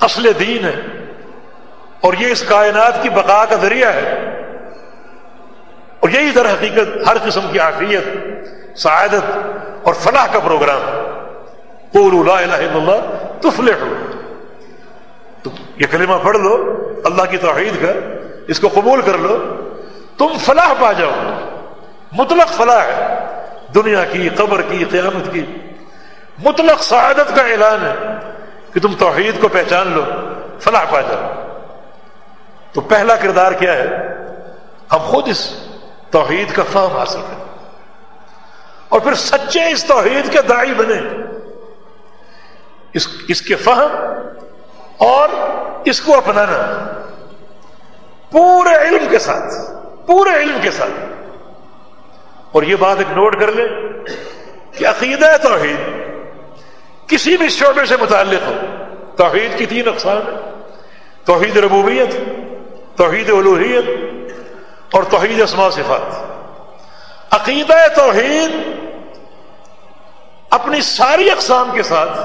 اصل دین ہے اور یہ اس کائنات کی بقا کا ذریعہ ہے۔ اور یہی در حقیقت ہر قسم کی عافیت، سعادت اور فلاح کا پروگرام۔ لا الہ الا اللہ تفلحو تو یہ کلمہ پڑھ لو، اللہ کی توحید کا، اس کو قبول کر لو، تم فلاح پا جاؤ۔ مطلق فلاح ہے۔ دنیا کی، قبر کی، قیامت کی۔ مطلق سعادت کا اعلان ہے کہ تم توحید کو پہچان لو، فلاح پا جاؤ۔ تو پہلا کردار کیا ہے؟ ہم خود اس توحید کا فہم حاصل کریں۔ اور پھر سچے اس توحید کے دائی بنے اس اس کے فہم اور اس کو اپنانا پورے علم کے ساتھ، پورے علم کے ساتھ۔ اور یہ بات ایک نوٹ کر لیں کہ عقیدہ توحید۔ کسی بھی شعبے سے متعلق ہو، توحید کی تین اقسام ہے توحید ربوبیت، توحید الوحیت اور توحید اسماء صفات۔ عقیدہ توحید اپنی ساری اقسام کے ساتھ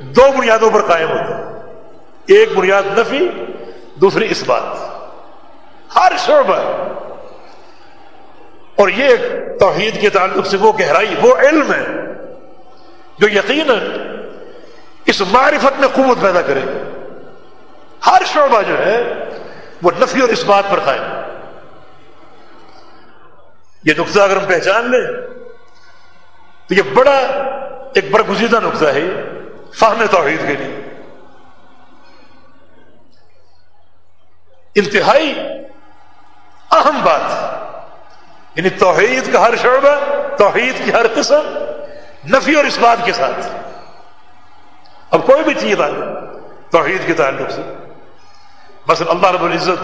دو بنیادوں پر قائم ہوتا ہے۔ ایک بنیاد نفی، دوسری اس بات ہر شعبہ۔ اور یہ توحید کے تعلق سے وہ گہرائی، وہ علم ہے جو یقیناً اس معرفت میں قوت پیدا کرے۔ ہر شعبہ جو ہے، وہ نفی اور اس بات پر قائم۔ یہ نقطہ اگر ہم پہچان لیں، تو یہ بڑا ایک برگزیدہ نقطہ ہے، فہم توحید کے لیے۔ انتہائی اہم بات یعنی توحید کا ہر شعبہ، توحید کی ہر قسم، نفی اور اس بات کے ساتھ۔ اب کوئی بھی چیز آئے، توحید کے تعلق سے۔ بس اللہ رب العزت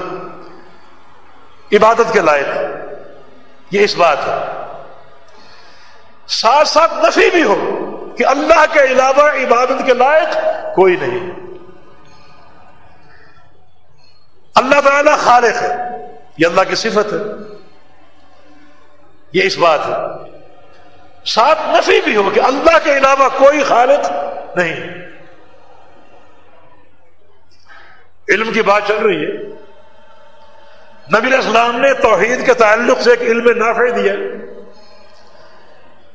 عبادت کے لائق یہ اس بات ہے۔ ساتھ ساتھ نفی بھی ہو کہ اللہ کے علاوہ عبادت کے لائق کوئی نہیں۔ اللہ تعالی خالق ہے. یہ اللہ کی صفت ہے. یہ اس بات ہے. ساتھ نفی بھی ہو کہ اللہ کے علاوہ کوئی خالق نہیں. علم کی بات چل رہی ہے. نبی اسلام نے توحید کے تعلق سے ایک علم نافع دیا.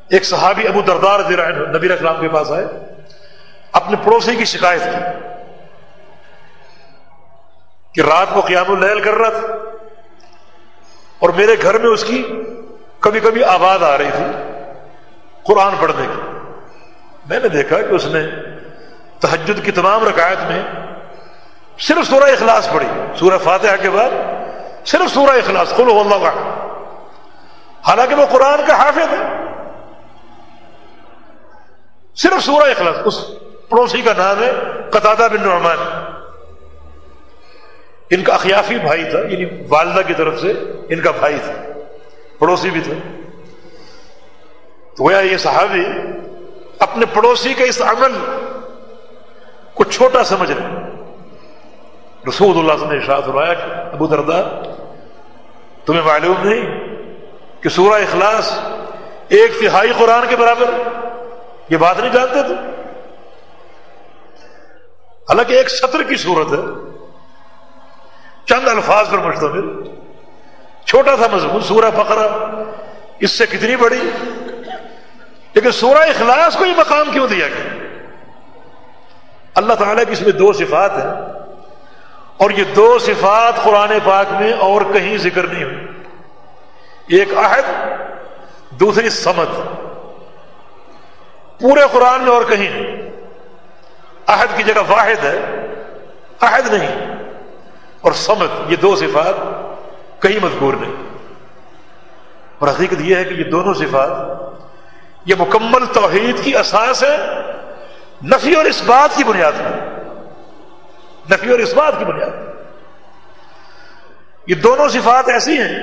ایک صحابی ابو دردار عنہ نبی اسلام کے پاس آئے. اپنے پڑوسی کی شکایت کی. کہ رات کو قیام الحل کر رہا تھا اور میرے گھر میں اس کی کبھی کبھی آواز آ رہی تھی قرآن پڑھنے کی۔ میں نے دیکھا کہ اس نے تحجد کی تمام رکایت میں صرف سورہ اخلاص پڑھی۔ سورہ فاتحہ کے بعد صرف سورہ اخلاص۔ خلو اللہ کا حالانکہ وہ قرآن کا حافظ ہے۔ صرف سورہ اخلاص۔ اس پڑوسی کا نام ہے قطع بن نعمان۔ ان کا اخیافی بھائی تھا یعنی والدہ کی طرف سے ان کا بھائی تھا، پڑوسی بھی تھا۔ تو گویا یہ صحابی اپنے پڑوسی کے اس عمل کو چھوٹا سمجھ رہے رسول اللہ نے ارشاد فرمایا کہ، ابو دردا تمہیں معلوم نہیں کہ سورہ اخلاص ایک تہائی قرآن کے برابر یہ بات نہیں جانتے تھے؟ حالانکہ ایک سطر کی صورت ہے۔ چند الفاظ پر مشتمل چھوٹا تھا مضمون، سورہ بقرہ۔ اس سے کتنی بڑی؟ لیکن سورہ اخلاص کو یہ مقام کیوں دیا گیا؟ اللہ تعالیٰ کی اس میں دو صفات ہیں۔ اور یہ دو صفات قرآن پاک میں اور کہیں ذکر نہیں ہوئی۔ ایک عہد، دوسری سمت پورے قرآن میں اور کہیں۔ عہد کی جگہ واحد ہے، عہد نہیں۔ اور سمت یہ دو صفات کہیں مذکور نہیں۔ اور حقیقت یہ ہے کہ یہ دونوں صفات، یہ مکمل توحید کی اساس ہے، نفی اور اس بات کی بنیاد ہے نفی اور اس بات کی بنیاد یہ دونوں صفات ایسی ہیں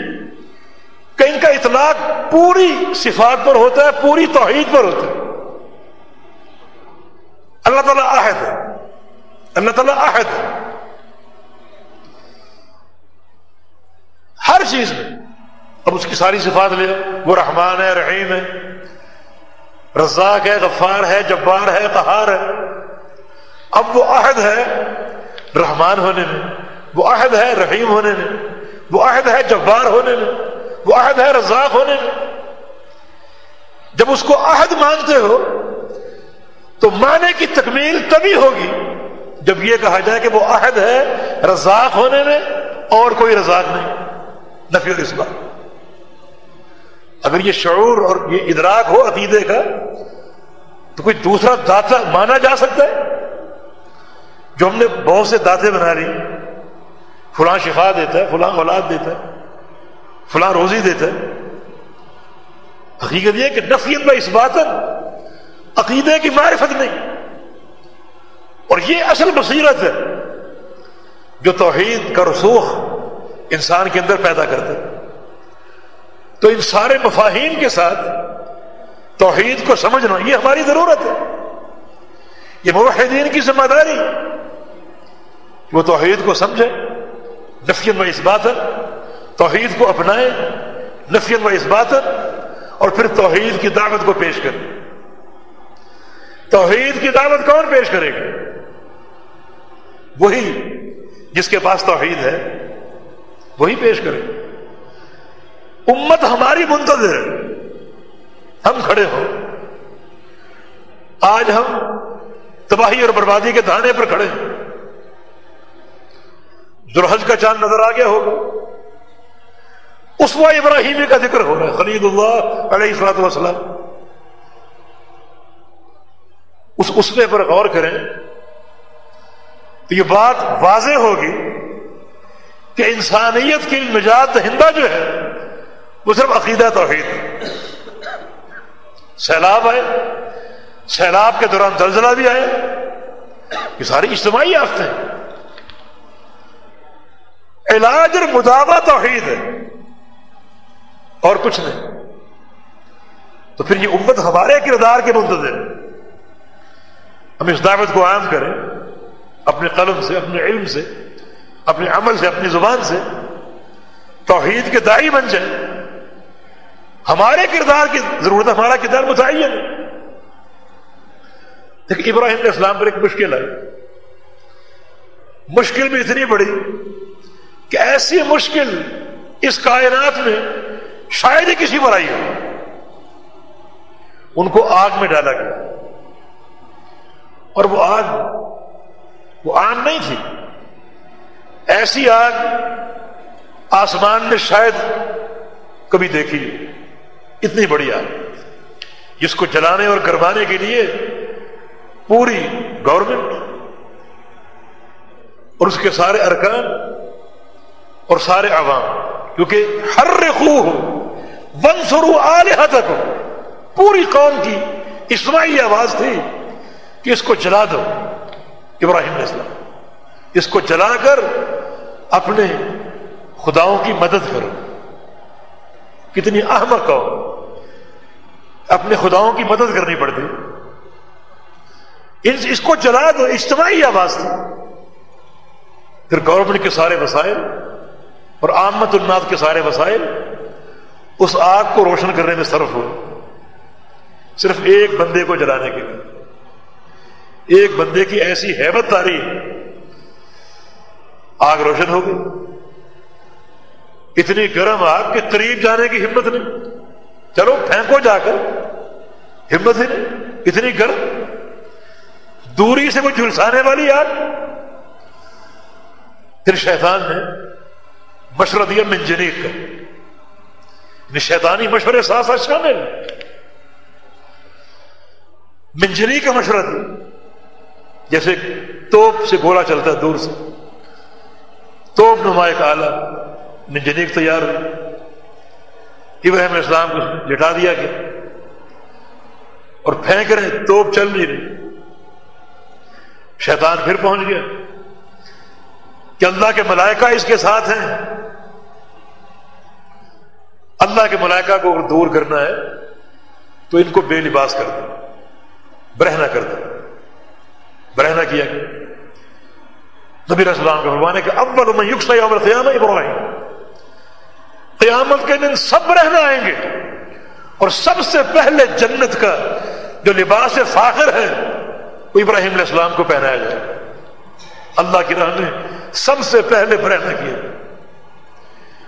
کہ ان کا اطلاق پوری صفات پر ہوتا ہے، پوری توحید پر ہوتا ہے۔ اللہ تعالیٰ عہد ہے۔ اللہ تعالیٰ عہد ہے۔ ہر چیز میں۔ اب اس کی ساری صفات لے۔ وہ رحمان ہے، رحیم ہے۔ رزاق ہے، غفار ہے، جبار ہے، قہار ہے۔ اب وہ عہد ہے رحمان ہونے میں۔ وہ عہد ہے رحیم ہونے میں۔ وہ عہد ہے جبار ہونے میں۔ وہ عہد ہے رزاق ہونے میں۔ جب اس کو عہد مانتے ہو، تو معنی کی تکمیل تبھی ہوگی۔ جب یہ کہا جائے کہ وہ عہد ہے رزاق ہونے میں اور کوئی رزاق نہیں۔ نفی اور اس بات۔ اگر یہ شعور اور یہ ادراک ہو عقیدے کا، تو کوئی دوسرا داتا مانا جا سکتا ہے؟ جو ہم نے بہت سے داتے بنا لی فلاں شفا دیتا ہے، فلاں اولاد دیتا ہے، فلاں روزی دیتا ہے۔ حقیقت یہ کہ نفیت میں اس بات عقیدے کی معرفت نہیں۔ اور یہ اصل بصیرت ہے۔ جو توحید کا رسوخ انسان کے اندر پیدا کرتے تو ان سارے مفاہین کے ساتھ توحید کو سمجھنا یہ ہماری ضرورت ہے۔ یہ موحدین کی ذمہ داری۔ وہ توحید کو سمجھے نفیت و اس بات توحید کو اپنائے نفیت و اس بات اور پھر توحید کی دعوت کو پیش کرے۔ توحید کی دعوت کون پیش کرے گا؟ وہی جس کے پاس توحید ہے۔ وہی پیش کرے امت ہماری منتظر ہے۔ ہم کھڑے ہوں۔ آج ہم تباہی اور بربادی کے دھانے پر کھڑے ہیں۔ درحج کا چاند نظر آ گیا ہوگا۔ اسوا ابراہیمی کا ذکر ہو رہا ہے خلید اللہ علیہ السلاط وسلام اس اسوے پر غور کریں تو یہ بات واضح ہوگی کہ انسانیت کی نجات دہندہ جو ہے، وہ صرف عقیدہ توحید سیلاب آئے، سیلاب کے دوران زلزلہ بھی آئے۔ یہ ساری اجتماعی آفتے ہیں علاج اور مداوع توحید ہے۔ اور کچھ نہیں۔ تو پھر یہ امت ہمارے کردار کے منتظر ہم اس دعوت کو عام کریں، اپنے قلم سے، اپنے علم سے۔ اپنے عمل سے، اپنی زبان سے توحید کے دائی بن جائیں ہمارے کردار کی ضرورت ہمارا کردار متعین ہے۔ لیکن ابراہیم علیہ السلام پر ایک مشکل ہے مشکل بھی اتنی بڑی کہ ایسی مشکل اس کائنات میں شاید ہی کسی پر آئی ہو۔ ان کو آگ میں ڈالا گیا۔ اور وہ آگ وہ آگ نہیں تھی۔ ایسی آگ آسمان میں شاید کبھی دیکھی اتنی بڑی آگ۔ جس کو جلانے اور گروانے کے لیے پوری گورنمنٹ اور اس کے سارے ارکان اور سارے عوام، کیونکہ ہر رخو ہو ون سرو آلیہ تک پوری قوم کی اسماعی آواز تھی کہ اس کو جلا دو، ابراہیم علیہ السلام۔ اس کو جلا کر اپنے خداؤں کی مدد کرو۔ کتنی احمق ہو۔ اپنے خداؤں کی مدد کرنی پڑتی۔ اس کو جلا دو، اجتماعی آواز تھی۔ پھر گورنمنٹ کے سارے وسائل اور آمد الناد کے سارے وسائل اس آگ کو روشن کرنے میں صرف ہو صرف ایک بندے کو جلانے کے لیے۔ ایک بندے کی ایسی حیبت تاری آگ روشن ہو گئی۔ اتنی گرم آگ کے قریب جانے کی ہمت نہیں۔ چلو پھینکو جا کر۔ ہمت ہی نہیں۔ اتنی گرم۔ دوری سے وہ جھلسانے والی آگ۔ پھر شیطان نے مشورہ دیا منجنیک کا۔ یعنی شیطانی مشورے ساتھ ساتھ شامل۔ منجنی کا مشورہ دیا۔ جیسے توپ سے گولا چلتا ہے دور سے۔ توپ نما ایک آلہ منجنیک تیار ہوئی۔ ابراہیم اسلام کو لٹا دیا گیا۔ اور پھینک رہے، توپ چل نہیں رہی۔ شیطان پھر پہنچ گیا۔ کہ اللہ کے ملائکہ اس کے ساتھ ہیں۔ اللہ کے ملائکہ کو اگر دور کرنا ہے، تو ان کو بے لباس کر دو برہنا کر دو۔ برہنا کیا گیا۔ نبی علیہ السلام کا فرمانے کہ اول میں یوگ یوم القیامہ ابراہیم۔ قیامت کے دن سب رہنا آئیں گے۔ اور سب سے پہلے جنت کا جو لباس فاخر ہے، وہ ابراہیم علیہ السلام کو پہنایا جائے۔ اللہ کی راہ میں سب سے پہلے برہنا کیا۔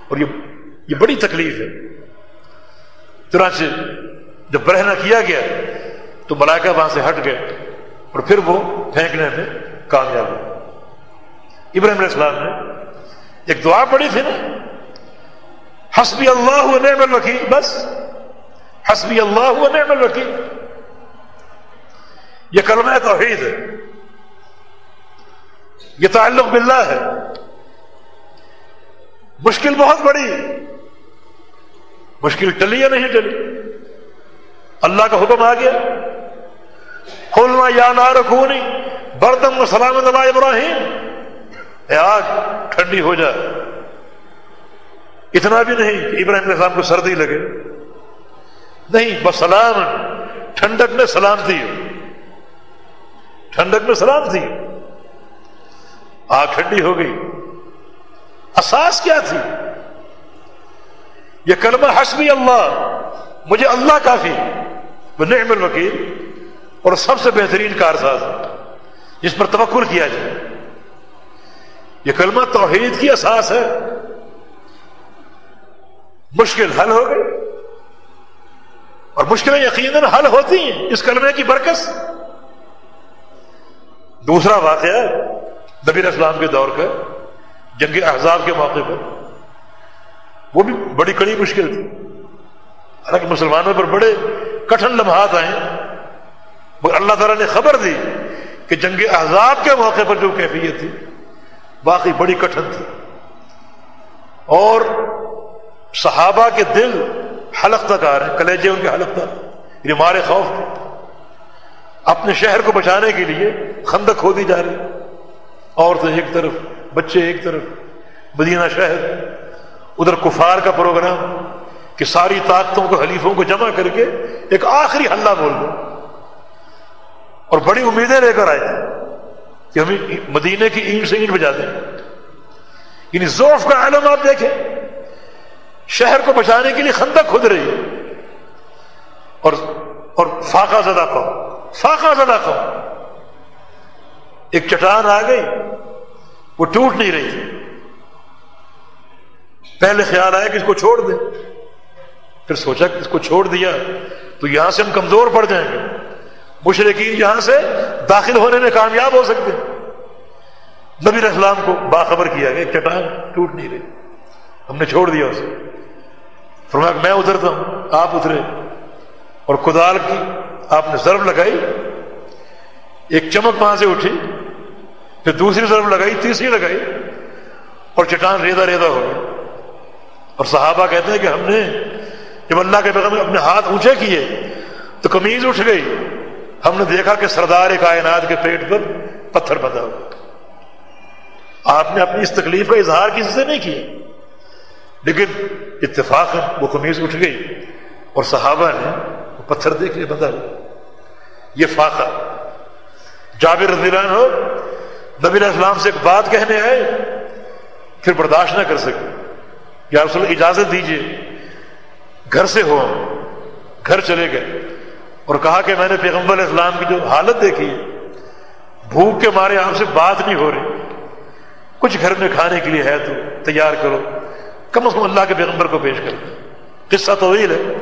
اور یہ یہ بڑی تکلیف ہے۔ چنانچہ جب برہنا کیا گیا تو ملائکہ وہاں سے ہٹ گئے اور پھر وہ پھینکنے میں کامیاب ہو ابراہیم علیہ السلام نے ایک دعا پڑی تھی نا، حسبی اللہ نعم الوکیل، بس، حسبی اللہ نعم الوکیل۔ یہ کلمہ توحید ہے۔ یہ تعلق باللہ ہے۔ مشکل بہت بڑی مشکل ٹلی یا نہیں ٹلی؟ اللہ کا حکم آ گیا۔ کھولنا یا نہ رکھونی بردم و سلامت اللہ ابراہیم۔ اے آگ ٹھنڈی ہو جائے اتنا بھی نہیں کہ ابراہیم علیہ السلام کو سردی لگے۔ نہیں، بس سلام، ٹھنڈک میں سلامتی ہو ٹھنڈک میں سلامتی آگ ٹھنڈی ہو گئی۔ اساس کیا تھی؟ یہ کلمہ حسبی اللہ، مجھے اللہ کافی۔ وہ نعم الوکیل اور سب سے بہترین کارساز، جس پر توکل کیا جائے۔ یہ کلمہ توحید کی اساس ہے۔ مشکل حل ہو گئی۔ اور مشکلیں یقیناً حل ہوتی ہیں اس کلمے کی برکت دوسرا واقعہ نبی اسلام کے دور کا، جنگ احزاب کے موقع پر۔ وہ بھی بڑی کڑی مشکل تھی۔ حالانکہ مسلمانوں پر بڑے کٹھن لمحات آئے۔ مگر اللہ تعالیٰ نے خبر دی کہ جنگ احزاب کے موقع پر جو کیفیت تھی باقی بڑی کٹھن تھی۔ اور صحابہ کے دل حلق تک آ رہے ہیں، کلیجے ان کے حلق تک۔ یعنی یہ مارے خوف تھے اپنے شہر کو بچانے کے لیے خندق کھودی جا رہی۔ عورتیں ایک طرف، بچے ایک طرف۔ مدینہ شہر، ادھر کفار کا پروگرام کہ ساری طاقتوں کو، حلیفوں کو جمع کر کے ایک آخری حلہ بول دو۔ اور بڑی امیدیں لے کر آئے۔ تھے کہ ہمیں مدینے کی اینٹ سے اینٹ بجا دیں۔ یعنی زوف کا عالم آپ دیکھیں۔ شہر کو بچانے کے لیے خندق کھد رہی ہے۔ اور اور فاقہ زدہ قوم، فاقہ زدہ قوم۔ ایک چٹان آ گئی، وہ ٹوٹ نہیں رہی۔ تھی پہلے خیال آیا کہ اس کو چھوڑ دیں۔ پھر سوچا کہ اس کو چھوڑ دیا تو یہاں سے ہم کمزور پڑ جائیں گے۔ مشرقین یہاں سے داخل ہونے میں کامیاب ہو سکتے نبی اسلام کو باخبر کیا گیا، ایک چٹان ٹوٹ نہیں رہی۔ ہم نے چھوڑ دیا اسے۔ فرمایا کہ میں اترتا ہوں، آپ اترے۔ اور کدال کی آپ نے ضرب لگائی۔ ایک چمک وہاں سے اٹھی، پھر دوسری ضرب لگائی، تیسری لگائی۔ اور چٹان ریدا ریدا ہو گئی۔ اور صحابہ کہتے ہیں کہ ہم نے، جب اللہ کے بغیر اپنے ہاتھ اونچے کیے تو کمیز اٹھ گئی۔ ہم نے دیکھا کہ سردار کائنات کے پیٹ پر پتھر بتا ہوا آپ نے اپنی اس تکلیف کا اظہار کسی سے نہیں کیا۔ لیکن اتفاق وہ قمیض اٹھ گئی اور صحابہ نے وہ پتھر دیکھ لیا بتا یہ فاقہ۔ جابر رضی اللہ عنہ نبی علیہ السلام سے ایک بات کہنے آئے، پھر برداشت نہ کر سکے۔ یا رسول اجازت دیجیے گھر سے ہو گھر چلے گئے۔ اور کہا کہ میں نے پیغمبر اسلام کی جو حالت دیکھی ہے، بھوک کے مارے آپ سے بات نہیں ہو رہی۔ کچھ گھر میں کھانے کے لیے ہے تو تیار کرو۔ کم از کم اللہ کے پیغمبر کو پیش کر قصہ طویل ہے۔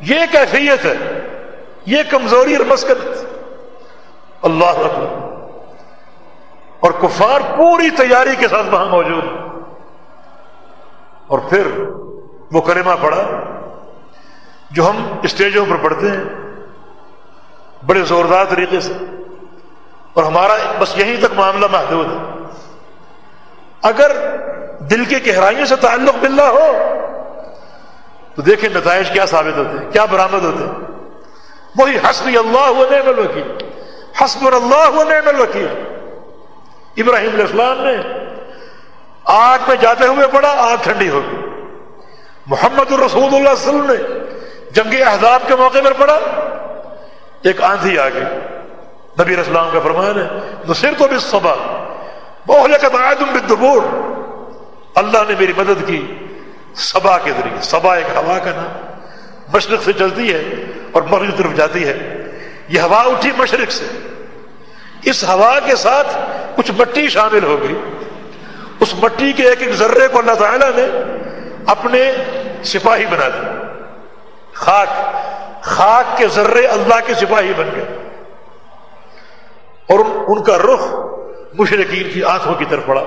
یہ کیفیت ہے۔ یہ کمزوری اور مسکت۔ اللہ اکبر اور کفار پوری تیاری کے ساتھ وہاں موجود اور پھر وہ کلمہ پڑا، جو ہم اسٹیجوں پر پڑھتے ہیں۔ بڑے زوردار طریقے سے۔ اور ہمارا بس یہیں تک معاملہ محدود ہے۔ اگر دل کے گہرائیوں سے تعلق ملنا ہو، تو دیکھیں نتائج کیا ثابت ہوتے ہیں، کیا برآمد ہوتے ہیں۔ وہی حسبی اللہ ہوا نعم الوکیل حسب اللہ ہوا نعم الوکیل۔ ابراہیم علیہ السلام نے آگ میں جاتے ہوئے پڑا آگ ٹھنڈی ہو گئی۔ محمد الرسول اللہ علیہ وسلم نے جنگ احزاب کے موقع پر پڑا ایک آندھی آ گئی۔ نبی اسلام کا فرمان ہے نصر تو بھی صبا بہت تم بدبور اللہ نے میری مدد کی سبا کے ذریعے۔ سبا ایک ہوا کا نام، مشرق سے چلتی ہے اور مغرب طرف جاتی ہے۔ یہ ہوا اٹھی مشرق سے۔ اس ہوا کے ساتھ کچھ مٹی شامل ہو گئی۔ اس مٹی کے ایک ایک ذرے کو اللہ تعالیٰ نے اپنے سپاہی بنا دیا۔ خاک خاک کے ذرے اللہ کے سپاہی بن گئے۔ اور ان کا رخ مشرقین کی آنکھوں کی طرف پڑا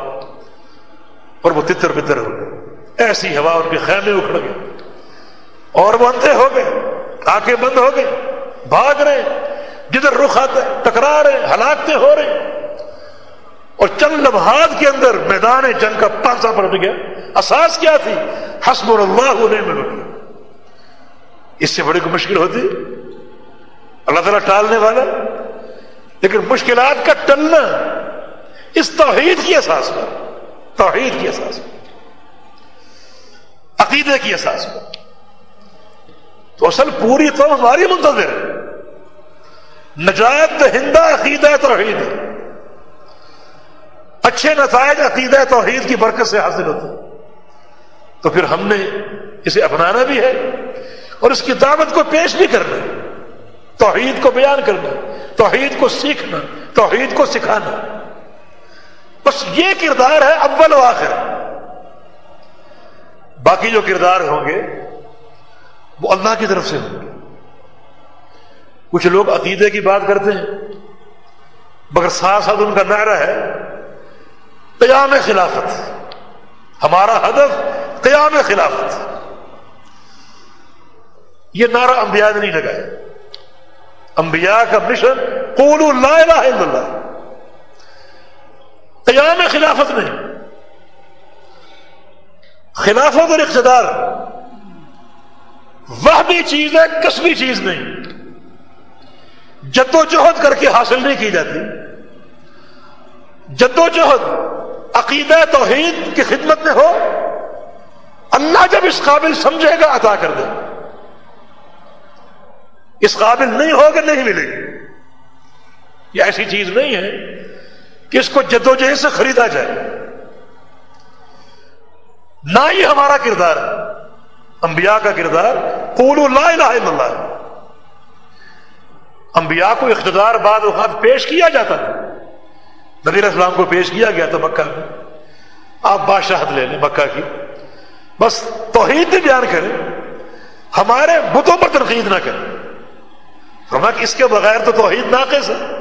اور وہ تتر بتر ہو گئے۔ ایسی ہوا ان کے خیمے اکھڑ گئے۔ اور وہ اندھے ہو گئے۔ آنکھیں بند ہو گئے۔ بھاگ رہے۔ جدھر رخ آتا ہے، ٹکرا رہے ہلاکتے ہو رہے اور چند لمحات کے اندر میدان جنگ کا پانسا پلٹ گیا۔ اساس کیا تھی؟ حسب اللہ ہونے میں اس سے بڑی کوئی مشکل ہوتی؟ اللہ تعالیٰ ٹالنے والا؟ لیکن مشکلات کا ٹلنا اس توحید کی احساس پر توحید کی احساس پر عقیدے کی احساس پر تو اصل پوری تو ہماری منتظر ہے۔ نجات ہندہ عقیدہ توحید ہے۔ اچھے نتائج عقیدہ توحید کی برکت سے حاصل ہوتے تو پھر ہم نے اسے اپنانا بھی ہے۔ اور اس کی دعوت کو پیش بھی کرنا، توحید کو بیان کرنا، توحید کو سیکھنا، توحید کو سکھانا۔ بس یہ کردار ہے اول و آخر۔ باقی جو کردار ہوں گے، وہ اللہ کی طرف سے ہوں گے۔ کچھ لوگ عقیدے کی بات کرتے ہیں، مگر ساتھ ساتھ ان کا نعرہ ہے، قیام خلافت۔ ہمارا ہدف قیام خلافت۔ یہ نعرہ انبیاء نے نہیں لگایا۔ انبیاء کا مشن قولوا لا الہ الا اللہ۔ قیام خلافت نہیں۔ خلافت اور اقتدار۔ وہ بھی چیز ہے کسبی چیز نہیں۔ جد و جہد کر کے حاصل نہیں کی جاتی۔ جد و جہد عقیدہ توحید کی خدمت میں ہو، اللہ جب اس قابل سمجھے گا، عطا کر دے۔ اس قابل نہیں ہوگا نہیں ملے. گی یہ ایسی چیز نہیں ہے کہ اس کو جد و جہد سے خریدا جائے. نہ ہی ہمارا کردار ہے. انبیاء کا کردار قولو لا الہ الا اللہ. انبیاء کو اقتدار بعد اوقات پیش کیا جاتا تھا. نبی اسلام کو پیش کیا گیا تھا مکہ میں. آپ بادشاہت لے لیں مکہ کی. بس توحید بھی بیان کریں. ہمارے بتوں پر تنقید نہ کریں. ہم اس کے بغیر تو توحید ناقص ہے۔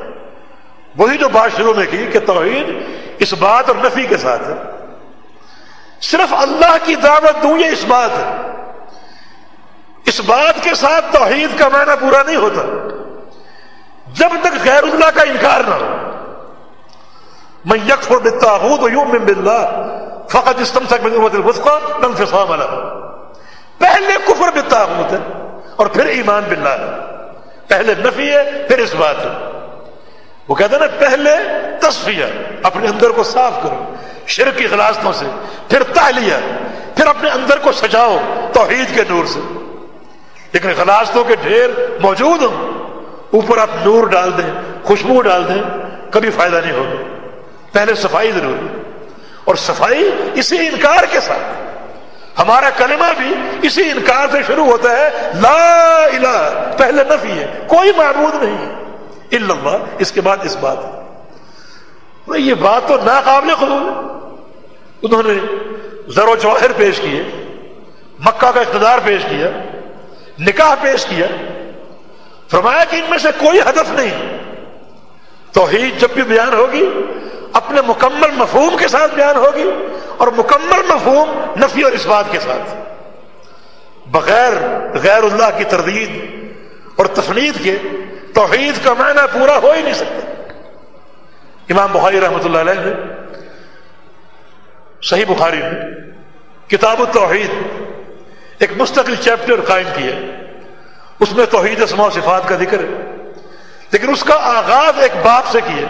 وہی جو بات شروع میں کی کہ توحید اس بات اور نفی کے ساتھ ہے۔ صرف اللہ کی دعوت دوں یہ اس بات ہے۔ اس بات کے ساتھ توحید کا معنی پورا نہیں ہوتا۔ جب تک غیر اللہ کا انکار نہ ہو۔ میں یک بتا ہوں تو یوں میں بلّہ فقط استم تک پہلے کفر بتا ہوں اور پھر ایمان باللہ ہے۔ پہلے نفی ہے پھر اس بات ہے وہ کہتے ہیں نا، پہلے تصفیہ، اپنے اندر کو صاف کرو، شرک کی غلاستوں سے، پھر تالیہ پھر اپنے اندر کو سجاؤ، توحید کے نور سے۔ لیکن غلاستوں کے ڈھیر موجود ہوں۔ اوپر آپ نور ڈال دیں، خوشبو ڈال دیں، کبھی فائدہ نہیں ہوگا۔ پہلے صفائی ضروری۔ اور صفائی اسی انکار کے ساتھ۔ ہمارا کلمہ بھی اسی انکار سے شروع ہوتا ہے، لا الہ، پہلے نفی ہے، کوئی معبود نہیں ہے۔ اللہ، اس کے بعد اس بات یہ بات تو ناقابل قبول ہے۔ انہوں نے زر و جواہر پیش کیے، مکہ کا اقتدار پیش کیا، نکاح پیش کیا۔ فرمایا کہ ان میں سے کوئی ہدف نہیں۔ توحید جب بھی بیان ہوگی اپنے مکمل مفہوم کے ساتھ بیان ہوگی اور مکمل مفہوم نفی اور اس بات کے ساتھ۔ بغیر غیر اللہ کی تردید اور تفنید کے توحید کا معنی پورا ہو ہی نہیں سکتا۔ امام بخاری رحمۃ اللہ علیہ نے، صحیح بخاری میں کتاب التوحید ایک مستقل چیپٹر قائم کیا اس میں توحید اسماء و صفات کا ذکر ہے، لیکن اس کا آغاز ایک باپ سے کیا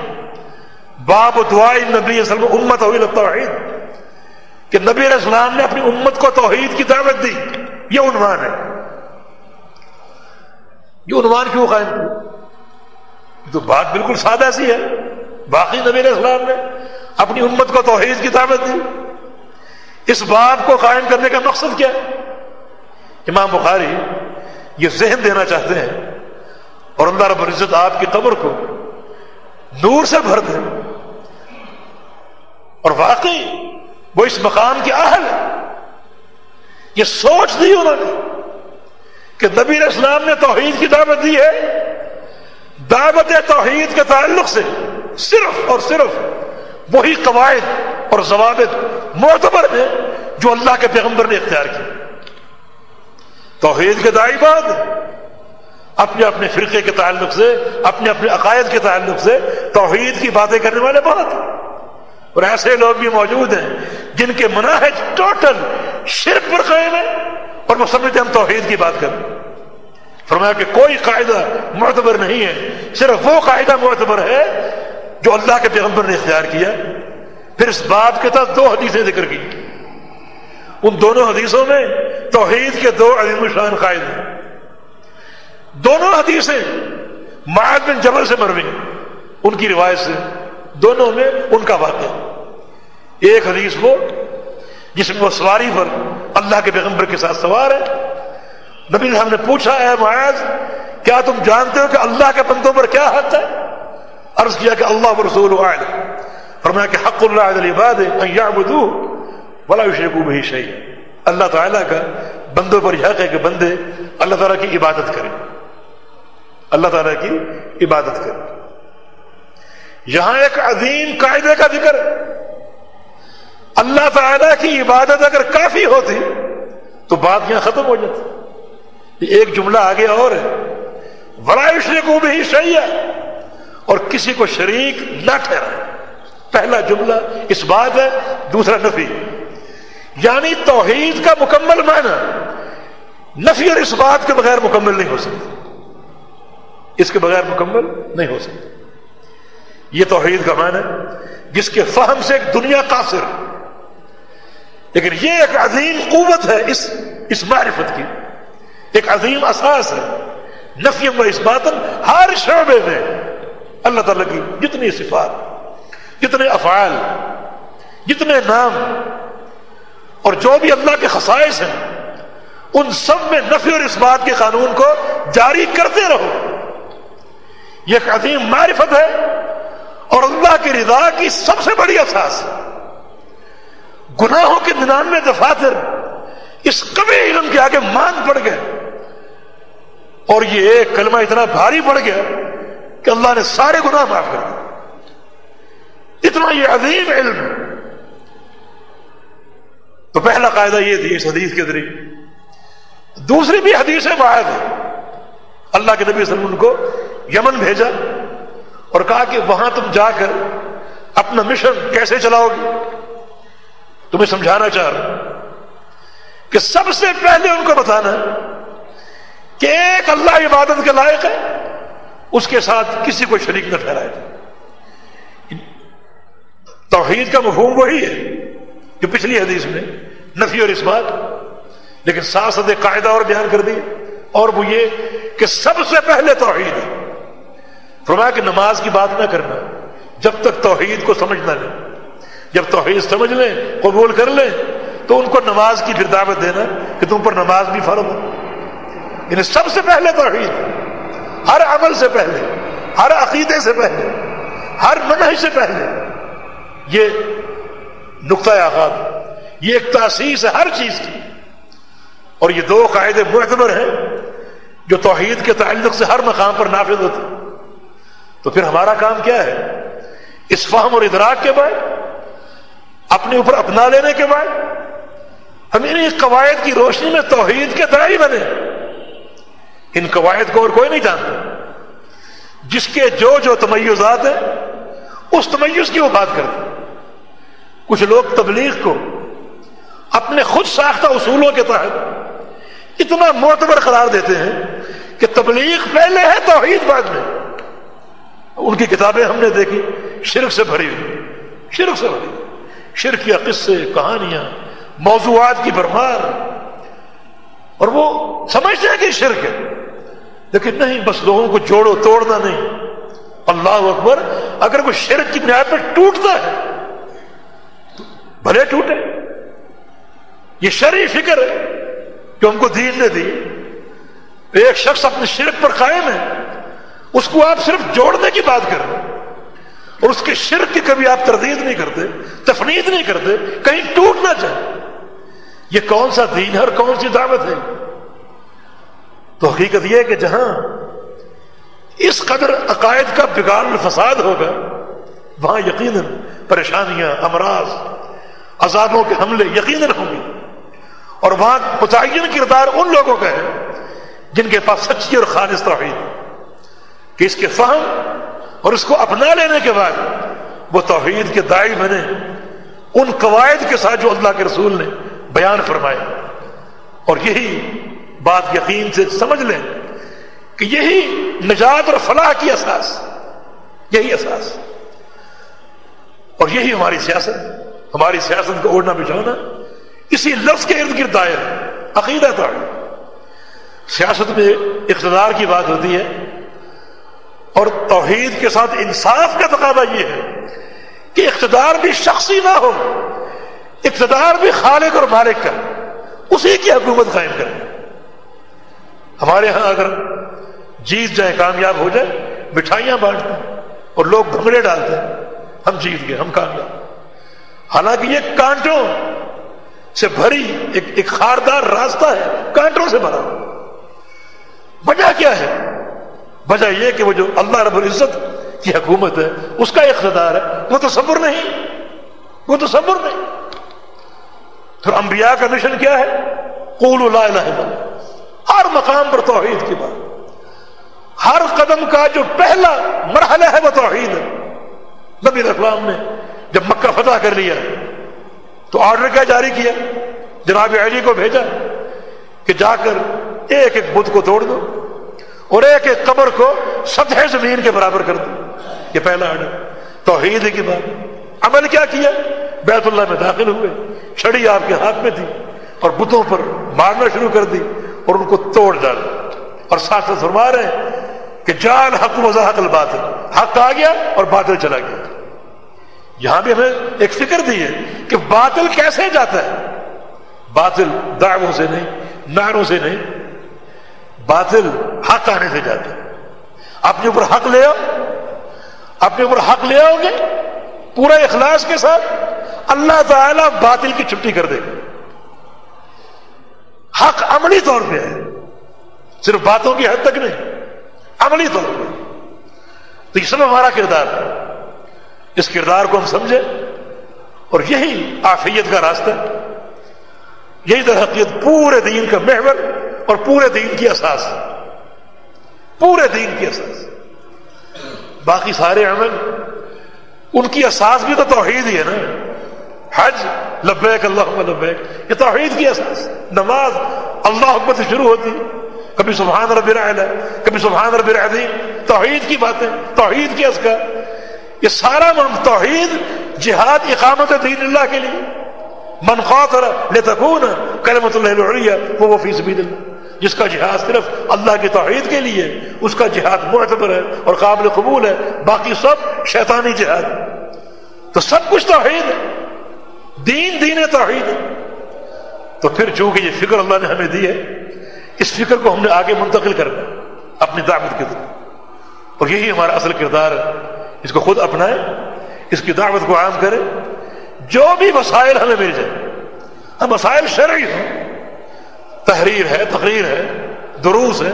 باب دعائی نبی وسلم امت ہوئی توحید کہ نبی علیہ السلام نے اپنی امت کو توحید کی دعوت دی۔ یہ عنوان ہے۔ یہ عنوان کیوں قائم تو بات بالکل سادہ سی ہے۔ باقی نبی علیہ السلام نے اپنی امت کو توحید کی دعوت دی۔ اس بات کو قائم کرنے کا مقصد کیا؟ ہے امام بخاری یہ ذہن دینا چاہتے ہیں اور اللہ رب العزت آپ کی قبر کو نور سے بھر دے اور واقعی وہ اس مقام کے اہل ہے یہ سوچ دی انہوں نے کہ نبی علیہ السلام نے توحید کی دعوت دی ہے۔ دعوت توحید کے تعلق سے صرف اور صرف وہی قواعد اور ضوابط معتبر ہیں جو اللہ کے پیغمبر نے اختیار کی توحید کے دائی بات اپنے اپنے فرقے کے تعلق سے، اپنے اپنے عقائد کے تعلق سے توحید کی باتیں کرنے والے بہت اور ایسے لوگ بھی موجود ہیں جن کے مناحج ٹوٹل شرک پر قائم ہے اور وہ سمجھتے ہم توحید کی بات کریں فرمایا کہ کوئی قاعدہ معتبر نہیں ہے، صرف وہ قاعدہ معتبر ہے جو اللہ کے پیغمبر نے اختیار کیا۔ پھر اس بات کے تحت دو حدیثیں ذکر کی۔ ان دونوں حدیثوں میں توحید کے دو عظیم شان قائد ہیں۔ دونوں حدیثیں معاذ بن جبل سے مروی ان کی روایت سے، دونوں میں ان کا واقعہ۔ ایک حدیث وہ جس میں وہ سواری پر اللہ کے پیغمبر کے ساتھ سوار ہے۔ نبی صاحب نے پوچھا، اے معاذ، کیا تم جانتے ہو کہ اللہ کے بندوں پر کیا حق ہے؟ عرض کیا کہ اللہ رسول فرمایا کہ حق اللہ علیہ باد بلا شیخو بھی شہی اللہ تعالیٰ کا بندوں پر حق ہے کہ بندے اللہ تعالیٰ کی عبادت کریں۔ اللہ تعالیٰ کی عبادت کریں۔ یہاں ایک عظیم قاعدے کا ذکر ہے۔ اللہ تعالیٰ کی عبادت اگر کافی ہوتی تو بات یہاں ختم ہو جاتی ایک جملہ آگے اور ہے۔ بڑا کو بھی صحیح ہے اور کسی کو شریک نہ ٹھہرا پہلا جملہ اس بات ہے، دوسرا نفی۔ یعنی توحید کا مکمل معنی۔ نفی اور اس بات کے بغیر مکمل نہیں ہو سکتا۔ اس کے بغیر مکمل نہیں ہو سکتا۔ یہ توحید کا معنی جس کے فہم سے ایک دنیا قاصر۔ لیکن یہ ایک عظیم قوت ہے اس اس معرفت کی۔ ایک عظیم اساس ہے۔ نفی و اسباتن ہر شعبے میں اللہ تعالیٰ کی جتنی صفات، جتنے افعال، جتنے نام اور جو بھی اللہ کے خصائص ہیں، ان سب میں نفی اور اس بات کے قانون کو جاری کرتے رہو۔ یہ ایک عظیم معرفت ہے اور اللہ کی رضا کی سب سے بڑی اساس گناہوں کے ننانوے دفاتر اس کبھی علم کے آگے مان پڑ گئے۔ اور یہ ایک کلمہ اتنا بھاری پڑ گیا کہ اللہ نے سارے گناہ معاف کر دیے۔ اتنا یہ عظیم علم۔ تو پہلا قاعدہ یہ تھی اس حدیث کے ذریعے۔ دوسری بھی حدیث ہے ہے۔ اللہ کے نبی وسلم کو یمن بھیجا اور کہا کہ وہاں تم جا کر اپنا مشن کیسے چلاؤ گے؟ تمہیں سمجھانا چاہ رہا کہ سب سے پہلے ان کو بتانا کہ ایک اللہ عبادت کے لائق ہے، اس کے ساتھ کسی کو شریک نہ ٹھہرائے۔ توحید کا مفہوم وہی ہے جو پچھلی حدیث میں نفی اور اس بات لیکن ساتھ ساتھ قاعدہ اور بیان کر دی اور وہ یہ کہ سب سے پہلے توحید ہے۔ فرمایا کہ نماز کی بات نہ کرنا، جب تک توحید کو سمجھنا نہیں۔ جب توحید سمجھ لیں، قبول کر لیں، تو ان کو نماز کی پھر دعوت دینا کہ تم پر نماز بھی فرض ہے۔ یعنی سب سے پہلے توحید، ہر عمل سے پہلے، ہر عقیدے سے پہلے، ہر منہج سے پہلے۔ یہ نقطۂ آغاز، یہ ایک تاسیس ہے ہر چیز کی۔ اور یہ دو قاعدے معتبر ہیں جو توحید کے تعلق سے ہر مقام پر نافذ ہوتے تو پھر ہمارا کام کیا ہے؟ اس فہم اور ادراک کے بعد اپنے اوپر اپنا لینے کے بعد ہم انہیں قواعد کی روشنی میں توحید کے درائی بنے۔ ان قواعد کو اور کوئی نہیں جانتا۔ جس کے جو جو تمیزات ہیں، اس تمیز کی وہ بات کرتے کچھ لوگ تبلیغ کو اپنے خود ساختہ اصولوں کے تحت اتنا معتبر قرار دیتے ہیں کہ تبلیغ پہلے ہے، توحید بعد میں۔ ان کی کتابیں ہم نے دیکھی، شرک سے بھری ہوئی۔ شرک سے بھری شرک یا قصے، کہانیاں، موضوعات کی بھرمار۔ اور وہ سمجھتے ہیں کہ شرک ہے۔ لیکن نہیں، بس لوگوں کو جوڑو، توڑنا نہیں۔ اللہ اکبر، اگر کوئی شرک کی بنیاد پر ٹوٹتا ہے، تو بھلے ٹوٹے۔ یہ شرعی فکر ہے جو ہم کو دین نے دی۔ ایک شخص اپنے شرک پر قائم ہے، اس کو آپ صرف جوڑنے کی بات کر رہے ہیں۔ اور اس کے شرک کی کبھی آپ تردید نہیں کرتے، تفنید نہیں کرتے، کہیں ٹوٹ نہ جائے۔ یہ کون سا دین ہے اور کون سی دعوت ہے؟ تو حقیقت یہ ہے کہ جہاں اس قدر عقائد کا بگاڑ فساد ہوگا، وہاں یقیناً پریشانیاں، امراض، عذابوں کے حملے یقیناً ہوں گے۔ اور وہاں متعین کردار ان لوگوں کا ہے جن کے پاس سچی اور خالص توحید کہ اس کے فہم اور اس کو اپنا لینے کے بعد وہ توحید کے دائی بنے، ان قواعد کے ساتھ جو اللہ کے رسول نے بیان فرمائے۔ اور یہی بات یقین سے سمجھ لیں کہ یہی نجات اور فلاح کی اساس، یہی اساس۔ اور یہی ہماری سیاست ہماری سیاست کو اوڑھنا بچھونا اسی لفظ کے ارد گرد دائر عقیدہ تھا سیاست میں اقتدار کی بات ہوتی ہے اور توحید کے ساتھ انصاف کا تقاضا یہ ہے کہ اقتدار بھی شخصی نہ ہو، اقتدار بھی خالق اور مالک کا، اسی کی حکومت قائم کرے۔ ہمارے ہاں اگر جیت جائے، کامیاب ہو جائے، مٹھائیاں بانٹتے ہیں اور لوگ بھنگڑے ڈالتے ہیں ہم جیت گئے، ہم کامیاب۔ حالانکہ یہ کانٹوں سے بھری ایک ایک خاردار راستہ ہے، کانٹوں سے بھرا۔ وجہ کیا ہے؟ وجہ یہ کہ وہ جو اللہ رب العزت کی حکومت ہے، اس کا اقتدار ہے۔ وہ تو صبر نہیں۔ وہ تو صبر نہیں۔ پھر انبیاء کا مشن کیا ہے؟ قول لا الہ الا اللہ۔ ہر مقام پر توحید کی بات۔ ہر قدم کا جو پہلا مرحلہ ہے وہ توحید ہے۔ نبی اسلام نے جب مکہ فتح کر لیا، تو آرڈر کیا جاری کیا؟ جناب علی کو بھیجا کہ جا کر ایک ایک بدھ کو توڑ دو۔ اور ایک ایک قبر کو سطح زمین کے برابر کر دو۔ یہ پہلا آرڈر۔ توحید کی بات۔ عمل کیا کیا؟ بیت اللہ میں داخل ہوئے۔ چھڑی آپ کے ہاتھ میں تھی اور بتوں پر مارنا شروع کر دی اور ان کو توڑ ڈالا۔ اور ساتھ فرما رہے ہیں کہ جان، حق، وضاحت، الباطل۔ حق آ گیا اور باطل چلا گیا۔ یہاں بھی ہمیں ایک فکر دی ہے کہ باطل کیسے جاتا ہے؟ باطل دعووں سے نہیں ناروں سے نہیں باطل حق آنے سے جاتا ہے اپنے اوپر حق لے آؤ۔ اپنے اوپر حق لے آؤ گے۔ پورا اخلاص کے ساتھ اللہ تعالی باطل کی چھٹی کر دے گا۔ حق عملی طور پہ ہے۔ صرف باتوں کی حد تک نہیں، عملی طور پہ۔ تو یہ سب ہمارا کردار ہے۔ اس کردار کو ہم سمجھیں۔ اور یہی آفیت کا راستہ۔ یہی در حقیقت پورے دین کا محور۔ اور پورے دین کی اساس پورے دین کی اساس۔ باقی سارے عمل، ان کی اساس بھی تو توحید ہی ہے نا۔ حج، لبیک اللہ لبیک، یہ توحید کی اساس۔ نماز، اللہ حکمت سے شروع ہوتی۔ کبھی سبحان رب العلا، کبھی سبحان رب العظیم۔ توحید کی باتیں، توحید کی اذکار۔ یہ سارا من توحید، جہاد، اقامت دین اللہ کے لیے۔ من قاتل لتكون کلمت اللہ العلیہ وہ فی سبیل اللہ۔ جس کا جہاد صرف اللہ کی توحید کے لیے اس کا جہاد معتبر ہے اور قابل قبول ہے، باقی سب شیطانی جہاد تو سب کچھ توحید ہے۔ دین دین توحید ہے۔ تو پھر چونکہ یہ فکر اللہ نے ہمیں دی ہے، اس فکر کو ہم نے آگے منتقل کرنا اپنی دعوت کے طرف اور یہی ہمارا اصل کردار ہے۔ اس کو خود اپنائے اس کی دعوت کو عام کرے جو بھی مسائل ہمیں مل جائے ہم مسائل شرعی ہوں تحریر ہے، تقریر ہے، دروس ہے،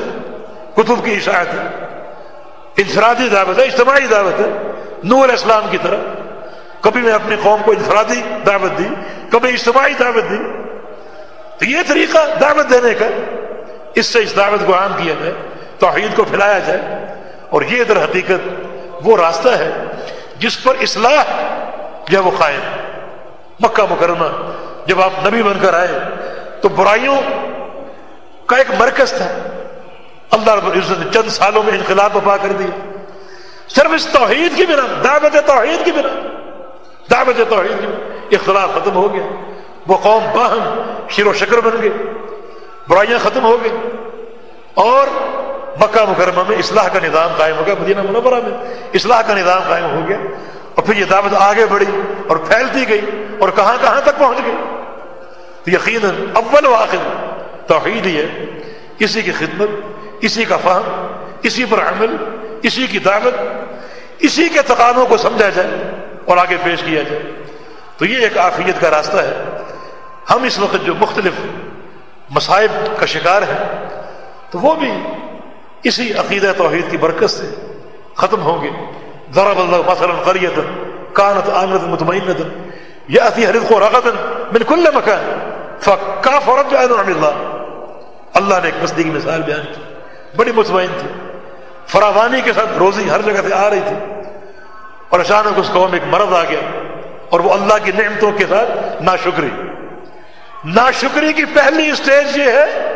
کتب کی اشاعت ہے، انفرادی دعوت ہے، اجتماعی دعوت ہے، نور اسلام کی طرح کبھی میں اپنی قوم کو انفرادی دعوت دی، کبھی اجتماعی دعوت دی۔ تو یہ طریقہ دعوت دینے کا، اس سے اس دعوت کو عام کیا جائے، توحید کو پھیلایا جائے۔ اور یہ در حقیقت وہ راستہ ہے جس پر اصلاح جو وہ قائم مکہ مکرمہ، جب آپ نبی بن کر آئے تو برائیوں کا ایک مرکز تھا۔ اللہ رب العزت نے چند سالوں میں انقلاب بپا کر دیا۔ صرف اس توحید کی بنا، دعوت توحید کی بنا۔ دعوت توحید کی اختلاف ختم ہو گیا۔ وہ قوم باہم شیر و شکر بن گئے برائیاں ختم ہو گئی۔ اور مکہ مکرمہ میں اصلاح کا نظام قائم ہو گیا۔ مدینہ منورہ میں اصلاح کا نظام قائم ہو گیا۔ اور پھر یہ دعوت آگے بڑھی اور پھیلتی گئی اور کہاں کہاں تک پہنچ گئی۔ تو یقیناً اول و آخر توحید ہی ہے۔ کسی کی خدمت اسی کا فہم اسی پر عمل اسی کی دعوت، اسی کے تقانوں کو سمجھا جائے اور آگے پیش کیا جائے۔ تو یہ ایک آفیت کا راستہ ہے۔ ہم اس وقت جو مختلف مصائب کا شکار ہیں، تو وہ بھی اسی عقیدہ توحید کی برکت سے ختم ہوں گے۔ ضرب اللہ مثلا قریت کانت آمنت مطمئنت یاتی رزق رغدا من کل مکان فکافرت بانعم اللہ اللہ نے ایک بستی کی مثال بیان کی۔ بڑی مطمئن تھی۔ فراوانی کے ساتھ روزی ہر جگہ سے آ رہی تھی۔ اور اچانک اس قوم ایک مرض آ گیا۔ اور وہ اللہ کی نعمتوں کے ساتھ ناشکری۔ ناشکری کی پہلی اسٹیج یہ ہے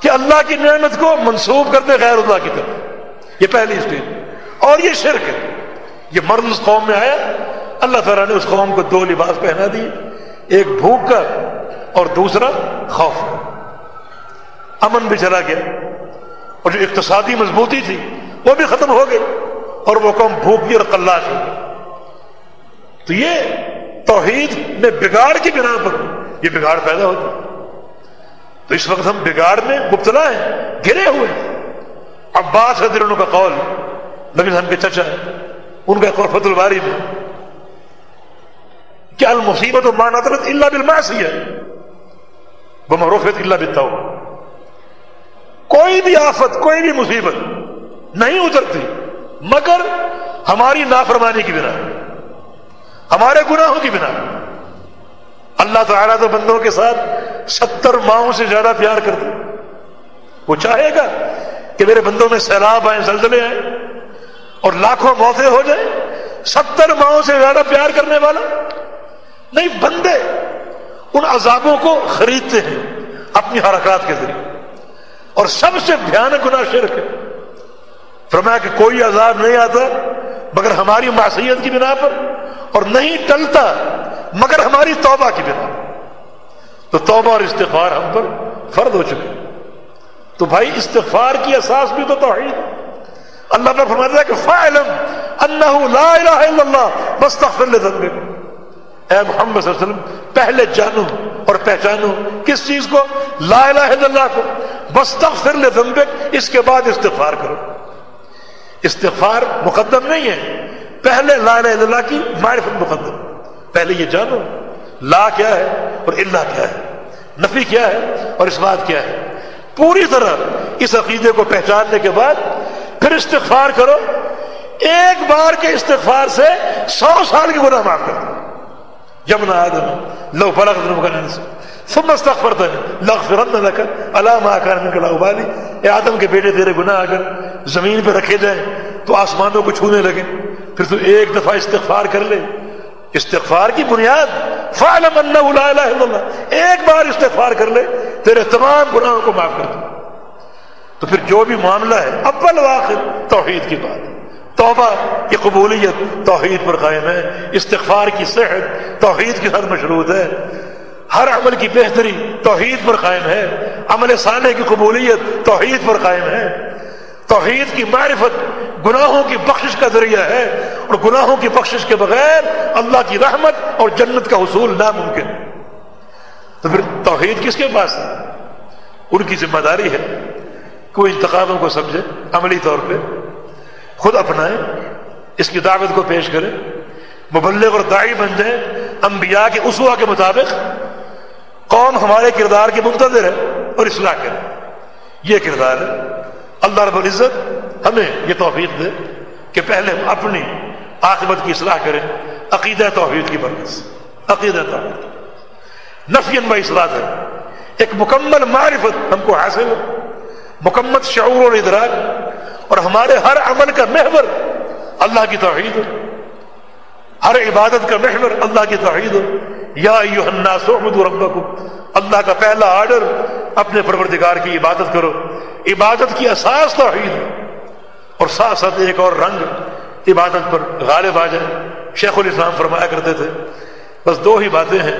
کہ اللہ کی نعمت کو منسوخ کر دے غیر اللہ کی طرف۔ یہ پہلی اسٹیج اور یہ شرک ہے۔ یہ مرد اس قوم میں آیا۔ اللہ تعالیٰ نے اس قوم کو دو لباس پہنا دی ایک بھوک کا اور دوسرا خوف کا۔ امن بھی چلا گیا اور جو اقتصادی مضبوطی تھی وہ بھی ختم ہو گئی اور وہ قوم بھوکی اور کلاش ہو گئی۔ تو یہ توحید میں بگاڑ کی بنا پر یہ بگاڑ پیدا ہوتا تو اس وقت ہم بگاڑ میں مبتلا ہیں، گرے ہوئے۔ عباس رضی اللہ کا قول، نبی الحمد کے چچا ہے ان کا قول فت الباری میں۔ کیا المصیبت و مانترت اللہ بالمعصی ہے وہ اللہ بتا ہوا کوئی بھی آفت، کوئی بھی مصیبت نہیں اترتی۔ مگر ہماری نافرمانی کی بنا، ہمارے گناہوں کی بنا۔ اللہ تعالیٰ تو بندوں کے ساتھ ستر ماہوں سے زیادہ پیار کرتے وہ چاہے گا کہ میرے بندوں میں سیلاب آئیں زلزلے آئیں اور لاکھوں موتیں ہو جائیں، ستر ماہوں سے زیادہ پیار کرنے والا۔ نہیں، بندے ان عذابوں کو خریدتے ہیں اپنی حرکات کے ذریعے۔ اور سب سے بھیانک گنا شرک ہے۔ فرمایا کہ کوئی عذاب نہیں آتا مگر ہماری معصیت کی بنا پر اور نہیں ٹلتا مگر ہماری توبہ کی بنا تو توبہ اور استغفار ہم پر فرد ہو چکے۔ تو بھائی استغفار کی اساس بھی تو توحید اللہ پر فرماتا ہے کہ فعلم انہو لا الہ الا اللہ مستغفر لذنبے اے محمد صلی اللہ علیہ وسلم، پہلے جانو اور پہچانو کس چیز کو؟ لا الہ الا اللہ کو۔ مستغفر لذنبے اس کے بعد استغفار کرو۔ استغفار مقدم نہیں ہے۔ پہلے لا الہ الا اللہ کی معرفت مقدم۔ پہلے یہ جانو، لا کیا ہے اور اللہ کیا ہے؟ نفی کیا ہے اور اس بات کیا ہے؟ پوری طرح اس عقیدے کو پہچاننے کے بعد پھر استغفار کرو۔ ایک بار کے استغفار سے سو سال کی گناہ معاف کر دو جب نہ آدم، لو فلق سے سب استغفر تھا لغفرن لك. الا ما كان منك لا ابالي اے آدم کے بیٹے تیرے گناہ اگر زمین پہ رکھے جائیں تو آسمانوں کو چھونے لگے، پھر تو ایک دفعہ استغفار کر لے۔ استغفار کی بنیاد فعلم انه لا الہ الا اللہ۔ ایک بار استغفار کر لے، تیرے تمام گناہوں کو معاف کر دوں تو پھر جو بھی معاملہ ہے، اول واخر توحید کی بات۔ توبہ کی قبولیت توحید پر قائم ہے۔ استغفار کی صحت توحید کے ساتھ مشروط ہے۔ ہر عمل کی بہتری توحید پر قائم ہے۔ عمل صالح کی قبولیت توحید پر قائم ہے۔ توحید کی معرفت گناہوں کی بخشش کا ذریعہ ہے اور گناہوں کی بخشش کے بغیر اللہ کی رحمت اور جنت کا حصول ناممکن۔ تو پھر توحید کس کے پاس ہے؟ ان کی ذمہ داری ہے کوئی انتخابوں کو سمجھے، عملی طور پہ خود اپنائیں اس کی دعوت کو پیش کریں مبلغ اور دائی بن جائیں انبیاء کے اسوا کے مطابق کون ہمارے کردار کی منتظر ہے اور اصلاح کرے یہ کردار ہے۔ اللہ رب العزت ہمیں یہ توفیق دے کہ پہلے ہم اپنی عاقبت کی اصلاح کریں۔ عقیدہ توحید کی برکت عقیدہ توحید۔ نفی و اصلاح ہے ایک مکمل معرفت ہم کو حاصل ہو۔ مکمل شعور اور ادراک۔ اور ہمارے ہر عمل کا محور اللہ کی توحید ہو۔ ہر عبادت کا محور اللہ کی توحید ہو۔ یا ربکم. اللہ کا پہلا آرڈر اپنے پروردگار کی عبادت کرو. عبادت کی اساس توحید اور ساتھ ساتھ ایک اور رنگ عبادت پر غالب آ جائے. شیخ الاسلام فرمایا کرتے تھے، بس دو ہی باتیں ہیں.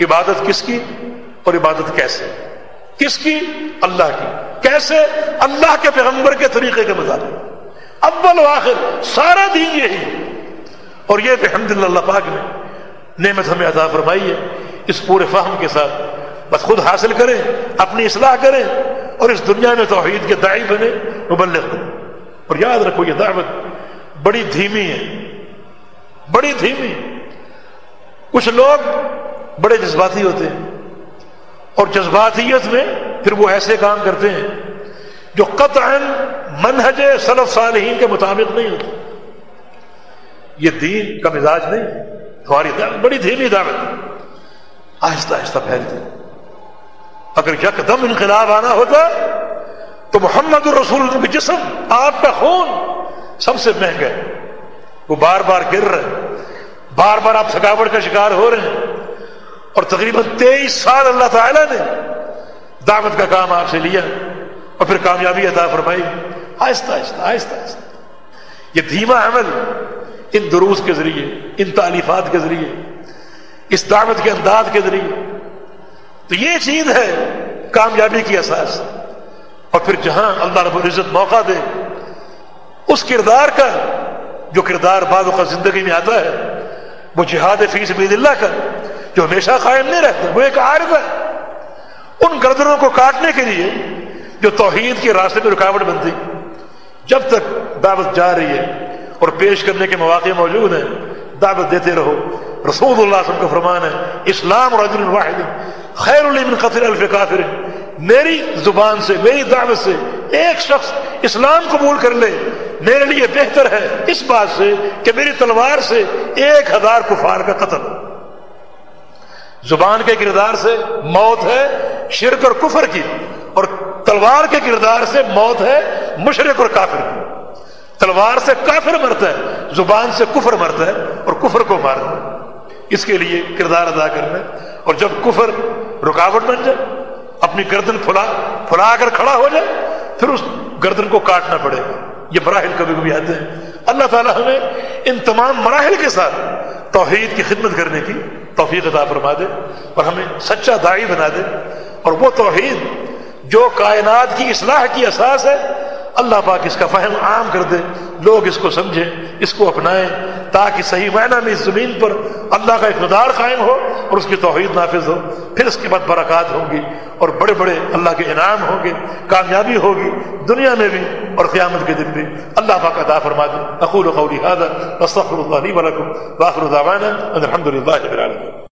عبادت کس کی اور عبادت کیسے؟ کس کی؟ اللہ کی. کیسے؟ اللہ کے پیغمبر کے طریقے کے مطابق. اول و آخر، سارا دین یہی اور یہ الحمد اللہ پاک نے نعمت ہمیں عطا فرمائی ہے، اس پورے فہم کے ساتھ۔ بس خود حاصل کریں، اپنی اصلاح کریں اور اس دنیا میں توحید کے دائی بنے مبلغ بنے اور یاد رکھو، یہ دعوت بڑی دھیمی ہے۔ بڑی دھیمی۔ کچھ لوگ بڑے جذباتی ہوتے ہیں۔ اور جذباتیت میں پھر وہ ایسے کام کرتے ہیں جو قطعا منہج صلف صالحین کے مطابق نہیں ہوتے۔ یہ دین کا مزاج نہیں۔ ہماری دعوت بڑی دھیمی دعوت۔ آہستہ آہستہ پھیلتے اگر یکدم انقلاب آنا ہوتا، تو محمد الرسول کے جسم، آپ کا خون سب سے مہنگا ہے۔ وہ بار بار گر رہے بار بار آپ تھکاوٹ کا شکار ہو رہے ہیں۔ اور تقریباً تیئیس سال اللہ تعالیٰ نے دعوت کا کام آپ سے لیا اور پھر کامیابی عطا فرمائی۔ آہستہ آہستہ آہستہ آہستہ۔ یہ دھیما عمل ان دروس کے ذریعے، ان تعلیفات کے ذریعے، اس دعوت کے انداز کے ذریعے۔ تو یہ چیز ہے کامیابی کی اساس۔ اور پھر جہاں اللہ رب العزت موقع دے، اس کردار کا جو کردار بعض کا زندگی میں آتا ہے، وہ جہاد فی سبیل اللہ کا، جو ہمیشہ قائم نہیں رہتا، وہ ایک عارض ہے۔ ان گردنوں کو کاٹنے کے لیے جو توحید کے راستے میں رکاوٹ بنتی جب تک دعوت جا رہی ہے اور پیش کرنے کے مواقع موجود ہیں۔ دعوت دیتے رہو۔ رسول اللہ صلی اللہ علیہ وسلم کا فرمان ہے، اسلام اور واحد، خیر من قطر الف کافر۔ میری زبان سے، میری دعوت سے ایک شخص اسلام قبول کر لے۔ میرے لیے بہتر ہے اس بات سے کہ میری تلوار سے ایک ہزار کفار کا قتل۔ زبان کے کردار سے موت ہے، شرک اور کفر کی۔ اور تلوار کے کردار سے موت ہے مشرق اور کافر کی۔ تلوار سے کافر مرتا ہے، زبان سے کفر مرتا ہے اور کفر کو مارتا ہے۔ اس کے لیے کردار ادا کرنا اور جب کفر رکاوٹ بن جائے، اپنی گردن پھلا پھلا کر کھڑا ہو جائے، پھر اس گردن کو کاٹنا پڑے گا۔ یہ مراحل کبھی کبھی آتے ہیں۔ اللہ تعالیٰ ہمیں ان تمام مراحل کے ساتھ توحید کی خدمت کرنے کی توفیق عطا فرما دے اور ہمیں سچا دائی بنا دے۔ اور وہ توحید جو کائنات کی اصلاح کی اساس ہے اللہ پاک اس کا فہم عام کر دے، لوگ اس کو سمجھیں، اس کو اپنائیں، تاکہ صحیح معنی میں اس زمین پر اللہ کا اقتدار قائم ہو اور اس کی توحید نافذ ہو۔ پھر اس کے بعد برکات ہوں گی اور بڑے بڑے اللہ کے انعام ہوں گے، کامیابی ہوگی دنیا میں بھی اور قیامت کے دن بھی۔ اللہ پاک عطا فرما دے۔ اقول قولی هذا واستغفر الله لي ولكم واخر دعوانا ان الحمد لله رب العالمين۔